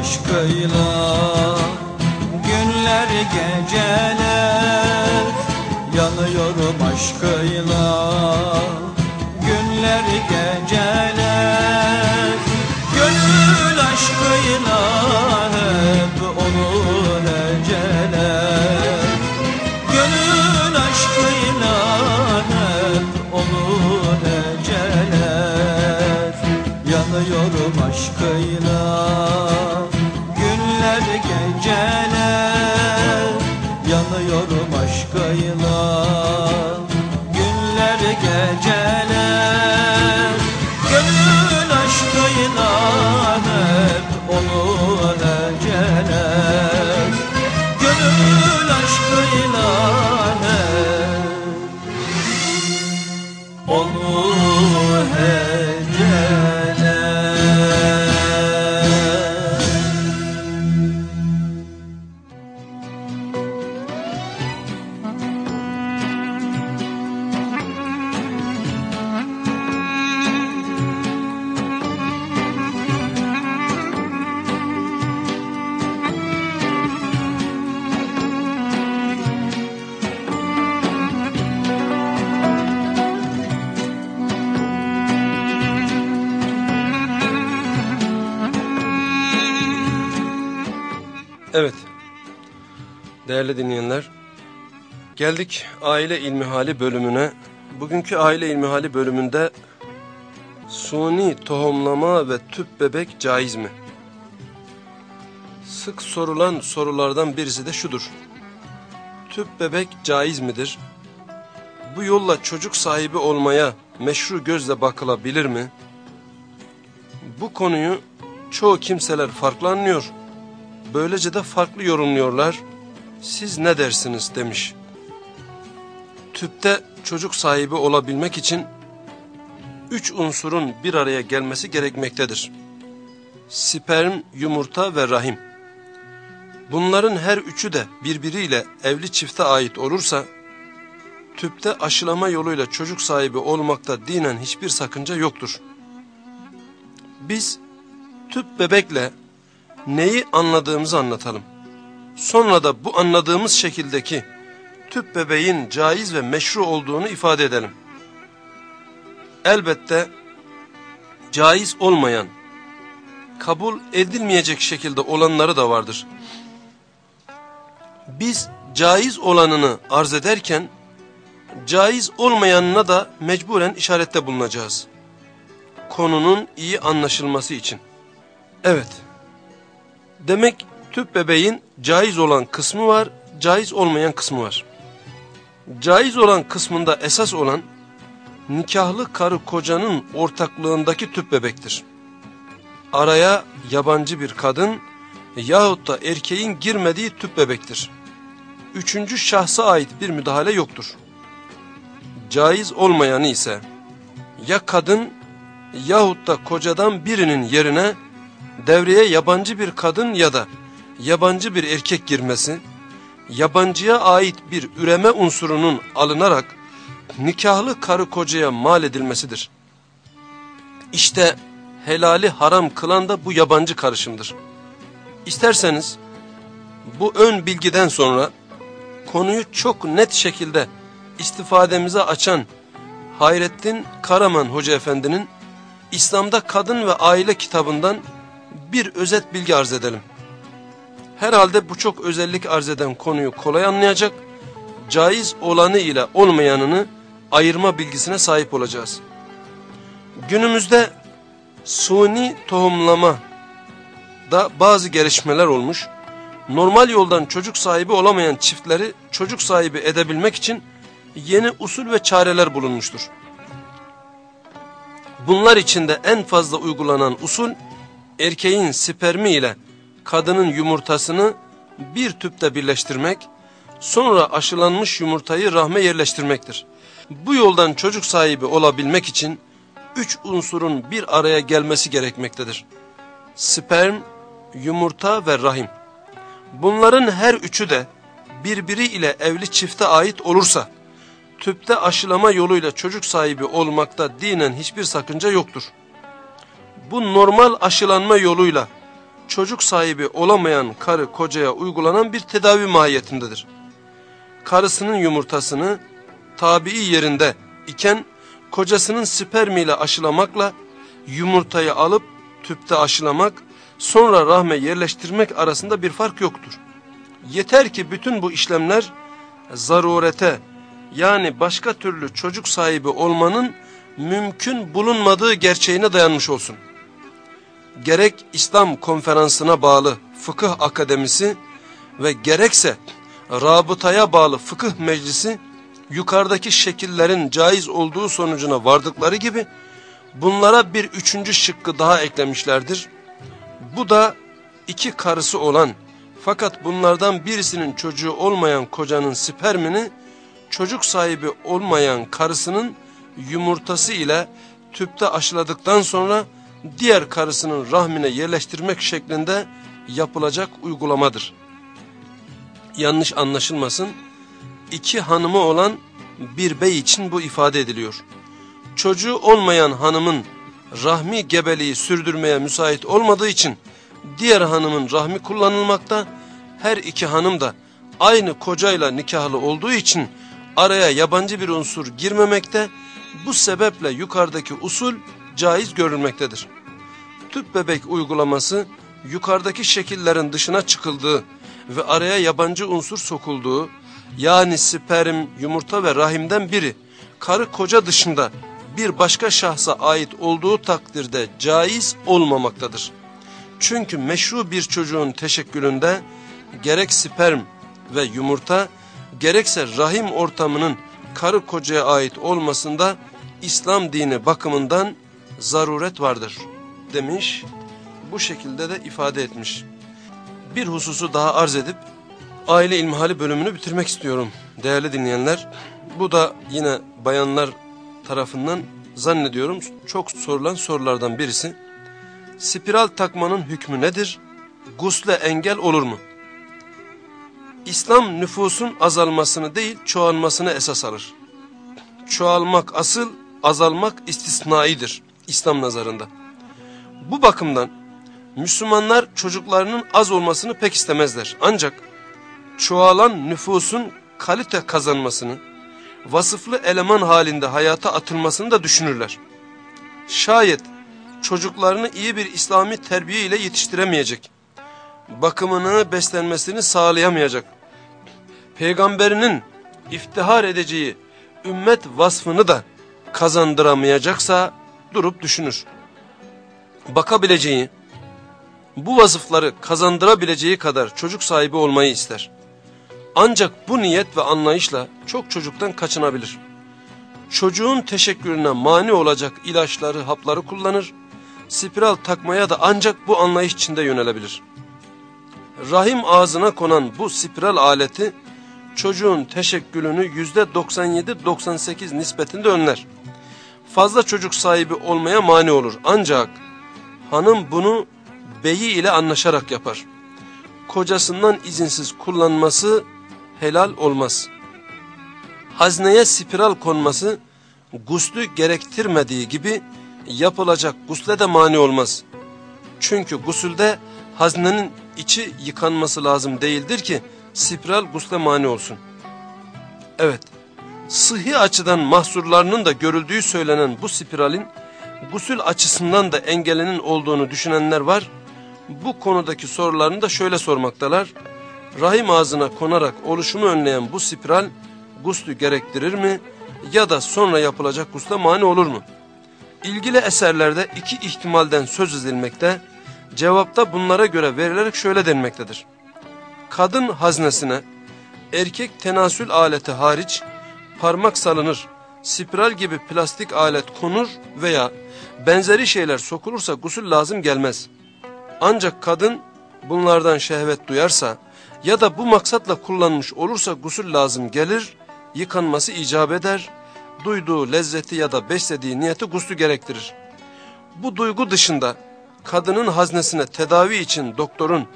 Speaker 2: aşkıyla Günler geceler Yanıyorum aşkıyla Günler geceler
Speaker 1: Geldik aile ilmihali bölümüne. Bugünkü aile ilmihali bölümünde suni tohumlama ve tüp bebek caiz mi? Sık sorulan sorulardan birisi de şudur. Tüp bebek caiz midir? Bu yolla çocuk sahibi olmaya meşru gözle bakılabilir mi? Bu konuyu çoğu kimseler farklı anlıyor. Böylece de farklı yorumluyorlar. Siz ne dersiniz demiş. Tüpte çocuk sahibi olabilmek için üç unsurun bir araya gelmesi gerekmektedir. Sperm, yumurta ve rahim. Bunların her üçü de birbiriyle evli çifte ait olursa, tüpte aşılama yoluyla çocuk sahibi olmakta dinen hiçbir sakınca yoktur. Biz tüp bebekle neyi anladığımızı anlatalım. Sonra da bu anladığımız şekildeki tüp bebeğin caiz ve meşru olduğunu ifade edelim. Elbette caiz olmayan, kabul edilmeyecek şekilde olanları da vardır. Biz caiz olanını arz ederken, caiz olmayanına da mecburen işarette bulunacağız. Konunun iyi anlaşılması için. Evet, demek tüp bebeğin caiz olan kısmı var, caiz olmayan kısmı var. Caiz olan kısmında esas olan nikahlı karı kocanın ortaklığındaki tüp bebektir. Araya yabancı bir kadın yahut da erkeğin girmediği tüp bebektir. Üçüncü şahsa ait bir müdahale yoktur. Caiz olmayanı ise ya kadın yahut da kocadan birinin yerine devreye yabancı bir kadın ya da yabancı bir erkek girmesi, yabancıya ait bir üreme unsurunun alınarak nikahlı karı kocaya mal edilmesidir. İşte helali haram kılan da bu yabancı karışımdır. İsterseniz bu ön bilgiden sonra konuyu çok net şekilde istifademize açan Hayrettin Karaman Hoca Efendi'nin İslam'da Kadın ve Aile kitabından bir özet bilgi arz edelim. Herhalde bu çok özellik arz eden konuyu kolay anlayacak, caiz olanı ile olmayanını ayırma bilgisine sahip olacağız. Günümüzde suni tohumlama da bazı gelişmeler olmuş. Normal yoldan çocuk sahibi olamayan çiftleri çocuk sahibi edebilmek için yeni usul ve çareler bulunmuştur. Bunlar içinde en fazla uygulanan usul erkeğin spermi ile kadının yumurtasını bir tüpte birleştirmek, sonra aşılanmış yumurtayı rahme yerleştirmektir. Bu yoldan çocuk sahibi olabilmek için üç unsurun bir araya gelmesi gerekmektedir. Sperm, yumurta ve rahim. Bunların her üçü de birbiri ile evli çifte ait olursa, tüpte aşılama yoluyla çocuk sahibi olmakta dinen hiçbir sakınca yoktur. Bu normal aşılanma yoluyla çocuk sahibi olamayan karı kocaya uygulanan bir tedavi mahiyetindedir. Karısının yumurtasını tabii yerinde iken kocasının spermiyle aşılamakla yumurtayı alıp tüpte aşılamak sonra rahme yerleştirmek arasında bir fark yoktur. Yeter ki bütün bu işlemler zarurete yani başka türlü çocuk sahibi olmanın mümkün bulunmadığı gerçeğine dayanmış olsun. Gerek İslam konferansına bağlı fıkıh akademisi ve gerekse rabıtaya bağlı fıkıh meclisi yukarıdaki şekillerin caiz olduğu sonucuna vardıkları gibi bunlara bir üçüncü şıkkı daha eklemişlerdir. Bu da iki karısı olan fakat bunlardan birisinin çocuğu olmayan kocanın spermini çocuk sahibi olmayan karısının yumurtası ile tüpte aşıladıktan sonra diğer karısının rahmine yerleştirmek şeklinde yapılacak uygulamadır. Yanlış anlaşılmasın, iki hanımı olan bir bey için bu ifade ediliyor. Çocuğu olmayan hanımın rahmi gebeliği sürdürmeye müsait olmadığı için diğer hanımın rahmi kullanılmakta, her iki hanım da aynı kocayla nikahlı olduğu için araya yabancı bir unsur girmemekte, bu sebeple yukarıdaki usul caiz görülmektedir. Tüp bebek uygulaması yukarıdaki şekillerin dışına çıkıldığı ve araya yabancı unsur sokulduğu, yani sperm, yumurta ve rahimden biri karı koca dışında bir başka şahsa ait olduğu takdirde caiz olmamaktadır. Çünkü meşru bir çocuğun teşekkülünde gerek sperm ve yumurta gerekse rahim ortamının karı kocaya ait olmasında İslam dini bakımından zaruret vardır demiş. Bu şekilde de ifade etmiş. Bir hususu daha arz edip aile ilmihali bölümünü bitirmek istiyorum değerli dinleyenler. Bu da yine bayanlar tarafından zannediyorum çok sorulan sorulardan birisi. Spiral takmanın hükmü nedir? Gusle engel olur mu? İslam nüfusun azalmasını değil çoğalmasını esas alır. Çoğalmak asıl, azalmak istisnaidir İslam nazarında. Bu bakımdan Müslümanlar çocuklarının az olmasını pek istemezler. Ancak çoğalan nüfusun kalite kazanmasını, vasıflı eleman halinde hayata atılmasını da düşünürler. Şayet çocuklarını iyi bir İslami terbiye ile yetiştiremeyecek, bakımını, beslenmesini sağlayamayacak, peygamberinin iftihar edeceği ümmet vasfını da kazandıramayacaksa durup düşünür. Bakabileceği, bu vasıfları kazandırabileceği kadar çocuk sahibi olmayı ister. Ancak bu niyet ve anlayışla çok çocuktan kaçınabilir. Çocuğun teşekkürüne mani olacak ilaçları, hapları kullanır. Spiral takmaya da ancak bu anlayış içinde yönelebilir. Rahim ağzına konan bu spiral aleti çocuğun teşekkülünü yüzde 97-98 nispetinde önler. Fazla çocuk sahibi olmaya mani olur ancak hanım bunu beyi ile anlaşarak yapar. Kocasından izinsiz kullanması helal olmaz. Hazneye spiral konması guslü gerektirmediği gibi yapılacak gusle de mani olmaz. Çünkü gusülde haznenin içi yıkanması lazım değildir ki spiral gusle mani olsun. Evet, sıhhi açıdan mahsurlarının da görüldüğü söylenen bu spiralin gusül açısından da engelinin olduğunu düşünenler var. Bu konudaki sorularını da şöyle sormaktalar. Rahim ağzına konarak oluşumu önleyen bu spiral guslü gerektirir mi ya da sonra yapılacak gusle mani olur mu? İlgili eserlerde iki ihtimalden söz edilmekte, cevapta bunlara göre verilerek şöyle denmektedir. Kadın haznesine erkek tenasül aleti hariç parmak salınır, spiral gibi plastik alet konur veya benzeri şeyler sokulursa gusül lazım gelmez. Ancak kadın bunlardan şehvet duyarsa ya da bu maksatla kullanmış olursa gusül lazım gelir, yıkanması icap eder, duyduğu lezzeti ya da beslediği niyeti guslü gerektirir. Bu duygu dışında kadının haznesine tedavi için doktorun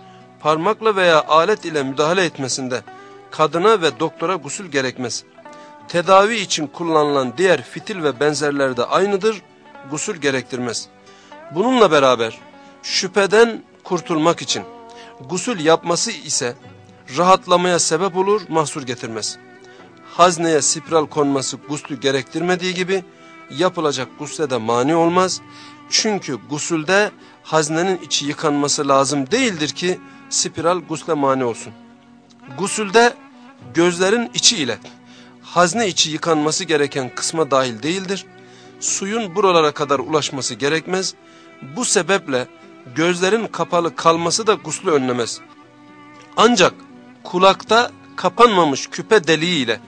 Speaker 1: parmakla veya alet ile müdahale etmesinde kadına ve doktora gusül gerekmez. Tedavi için kullanılan diğer fitil ve benzerler de aynıdır, gusül gerektirmez. Bununla beraber şüpheden kurtulmak için gusül yapması ise rahatlamaya sebep olur, mahsur getirmez. Hazneye spiral konması guslü gerektirmediği gibi yapılacak gusle de mani olmaz. Çünkü gusülde haznenin içi yıkanması lazım değildir ki spiral gusle mani olsun. Gusülde gözlerin içi ile hazne içi yıkanması gereken kısma dahil değildir. Suyun buralara kadar ulaşması gerekmez. Bu sebeple gözlerin kapalı kalması da guslu önlemez. Ancak kulakta kapanmamış küpe deliği ile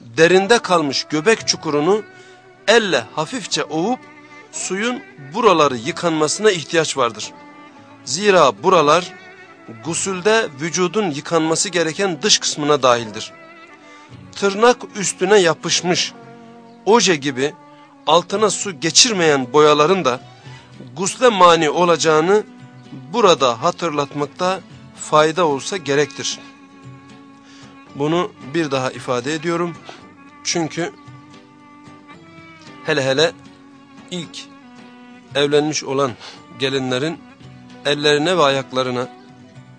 Speaker 1: derinde kalmış göbek çukurunu elle hafifçe ovup suyun buraları yıkanmasına ihtiyaç vardır. Zira buralar gusülde vücudun yıkanması gereken dış kısmına dahildir. Tırnak üstüne yapışmış oje gibi altına su geçirmeyen boyaların da gusle mani olacağını burada hatırlatmakta fayda olsa gerektir. Bunu bir daha ifade ediyorum. Çünkü hele hele ilk evlenmiş olan gelinlerin ellerine ve ayaklarına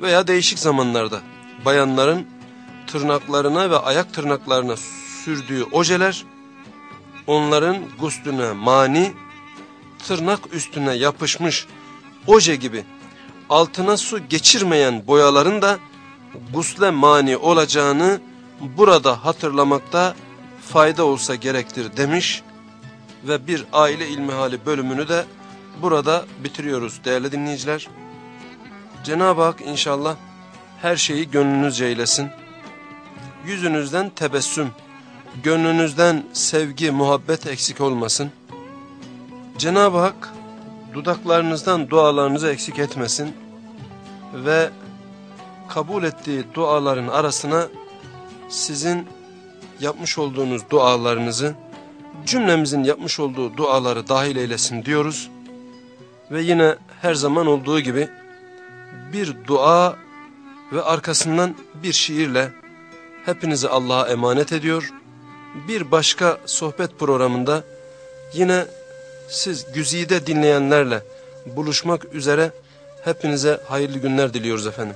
Speaker 1: veya değişik zamanlarda bayanların tırnaklarına ve ayak tırnaklarına sürdüğü ojeler onların guslüne mani tırnak üstüne yapışmış oje gibi altına su geçirmeyen boyaların da gusle mani olacağını burada hatırlamakta fayda olsa gerektir demiş ve bir aile ilmihali bölümünü de burada bitiriyoruz değerli dinleyiciler. Cenab-ı Hak inşallah her şeyi gönlünüzce eylesin. Yüzünüzden tebessüm, gönlünüzden sevgi, muhabbet eksik olmasın. Cenab-ı Hak dudaklarınızdan dualarınızı eksik etmesin ve kabul ettiği duaların arasına sizin yapmış olduğunuz dualarınızı cümlemizin yapmış olduğu duaları dahil eylesin diyoruz. Ve yine her zaman olduğu gibi bir dua ve arkasından bir şiirle hepinizi Allah'a emanet ediyor. Bir başka sohbet programında yine siz güzide dinleyenlerle buluşmak üzere hepinize hayırlı günler diliyoruz efendim.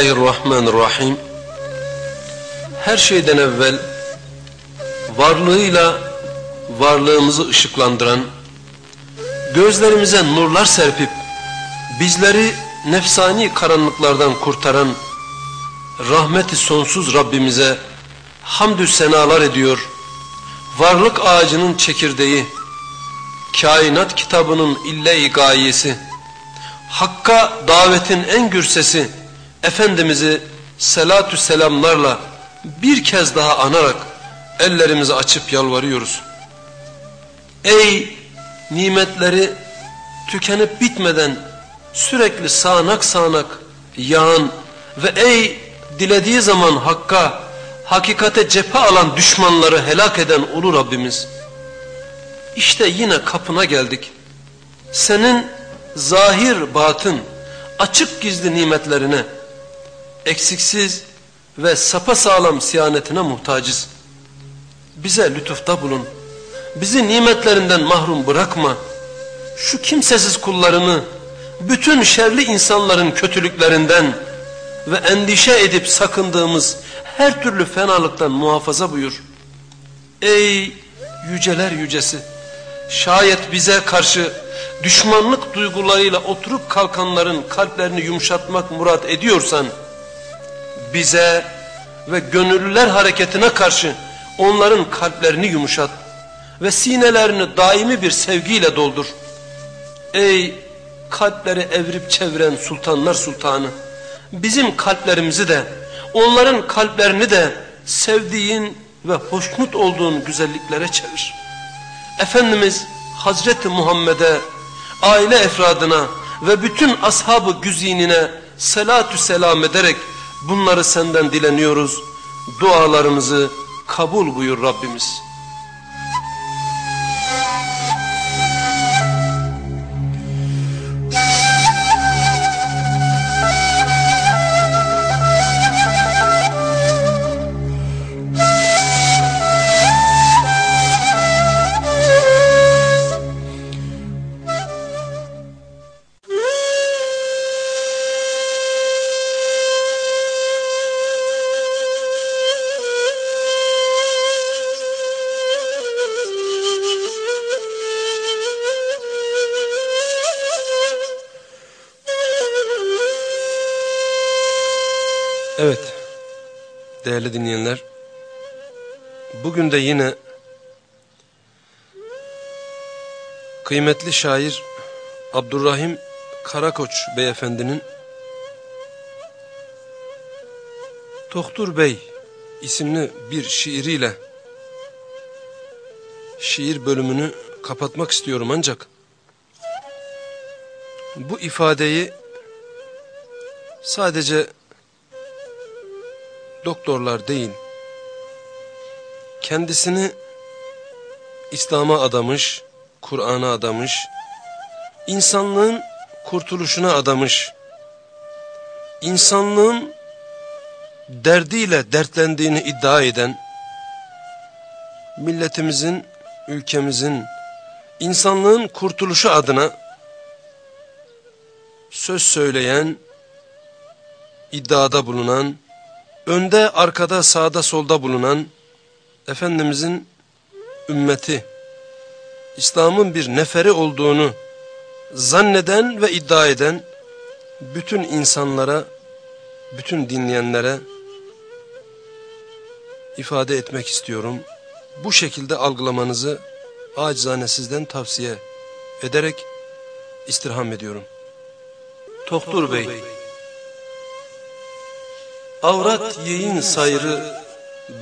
Speaker 1: Bismillahirrahmanirrahim. Her şeyden evvel varlığıyla varlığımızı ışıklandıran, gözlerimize nurlar serpip bizleri nefsani karanlıklardan kurtaran rahmeti sonsuz Rabbimize hamdü senalar ediyor. Varlık ağacının çekirdeği, kainat kitabının ille-i gayesi, Hakka davetin en gür sesi, Efendimiz'i selatü selamlarla bir kez daha anarak ellerimizi açıp yalvarıyoruz. Ey nimetleri tükenip bitmeden sürekli sağanak sağanak yağan ve ey dilediği zaman hakka, hakikate cephe alan düşmanları helak eden ulu Rabbimiz. İşte yine kapına geldik. Senin zahir batın, açık gizli nimetlerine, eksiksiz ve sapasağlam siyanetine muhtacız. Bize lütufta bulun. Bizi nimetlerinden mahrum bırakma. Şu kimsesiz kullarını, bütün şerli insanların kötülüklerinden ve endişe edip sakındığımız her türlü fenalıktan muhafaza buyur. Ey yüceler yücesi! Şayet bize karşı düşmanlık duygularıyla oturup kalkanların kalplerini yumuşatmak murat ediyorsan, bize ve gönüllüler hareketine karşı onların kalplerini yumuşat ve sinelerini daimi bir sevgiyle doldur. Ey kalpleri evrip çeviren sultanlar sultanı, bizim kalplerimizi de, onların kalplerini de sevdiğin ve hoşnut olduğun güzelliklere çevir. Efendimiz Hazreti Muhammed'e, aile efradına ve bütün ashabı güzinine selatü selam ederek bunları senden dileniyoruz. Dualarımızı kabul buyur Rabbimiz. Değerli dinleyenler, bugün de yine kıymetli şair Abdurrahim Karakoç beyefendinin Tohtur Bey isimli bir şiiriyle şiir bölümünü kapatmak istiyorum ancak bu ifadeyi sadece doktorlar değil, kendisini İslam'a adamış, Kur'an'a adamış, insanlığın kurtuluşuna adamış, insanlığın derdiyle dertlendiğini iddia eden, milletimizin, ülkemizin, insanlığın kurtuluşu adına söz söyleyen, iddiada bulunan, önde, arkada, sağda, solda bulunan Efendimizin ümmeti, İslam'ın bir neferi olduğunu zanneden ve iddia eden bütün insanlara, bütün dinleyenlere ifade etmek istiyorum. Bu şekilde algılamanızı acizane sizden tavsiye ederek istirham ediyorum. Tohtur Bey. Avrat yiyin sayrı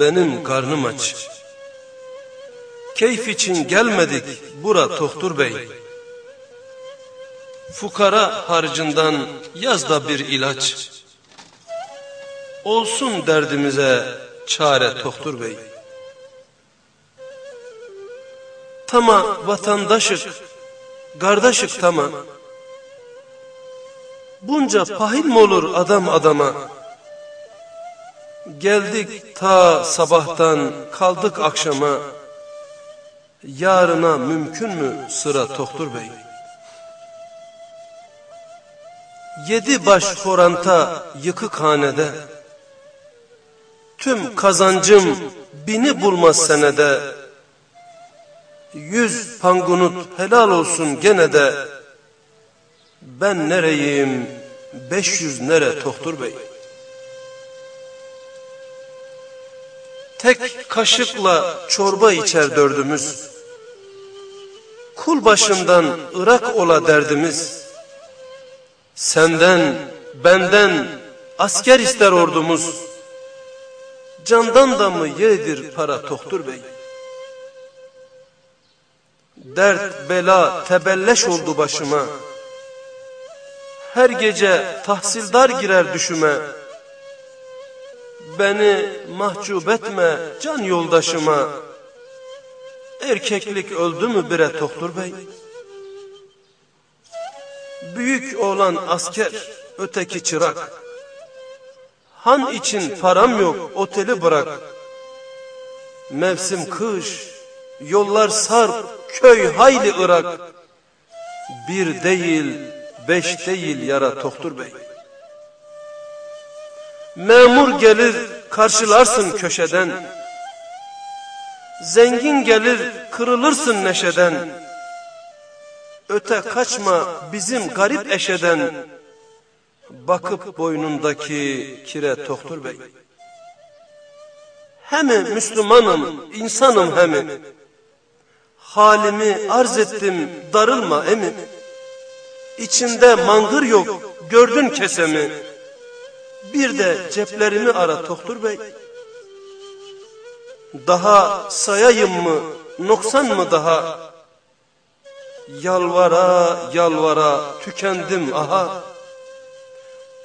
Speaker 1: benim karnım aç. Keyif için gelmedik bura Tohtur Bey. Fukara harcından yaz da bir ilaç. Olsun derdimize çare Tohtur Bey. Tama vatandaşık, kardeşik tama. Bunca pahil mi olur adam adama? Geldik ta sabahtan kaldık akşama. Yarına mümkün mü sıra Tohtur Bey? Yedi baş horanta yıkık hanede, Tüm kazancım bini bulmaz senede, Yüz pangunut helal olsun gene de, Ben nereyim, beş yüz nere Tohtur Bey? Tek kaşıkla çorba içer dördümüz, Kul başından Irak ola derdimiz, Senden, benden asker ister ordumuz. Candan da mı yedir para Tohtur Bey? Dert, bela, tebelleş oldu başıma. Her gece tahsildar girer düşüme. Beni mahcup etme can yoldaşıma. Erkeklik öldü mü bire Tohtur Bey? Büyük olan asker, öteki çırak. Han için param yok, oteli bırak. Mevsim kış, yollar sarp, köy hayli Irak. Bir değil, beş değil yara Tohtur Bey. Memur gelir, karşılarsın köşeden. Zengin gelir, kırılırsın neşeden. Öte kaçma bizim garip eşeden, bakıp boynundaki kire Tohtur Bey. Hemi Müslümanım, insanım hemi. Halimi arz ettim, darılma emi. İçinde mangır yok, gördün kesemi. Bir de ceplerimi ara Tohtur Bey. Daha sayayım mı, noksan mı daha? Yalvara yalvara tükendim aha.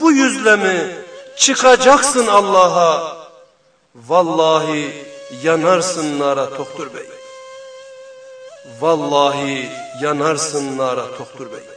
Speaker 1: Bu yüzle mi çıkacaksın Allah'a? Vallahi yanarsın nara Tohtur Bey. Vallahi yanarsın nara Tohtur Bey.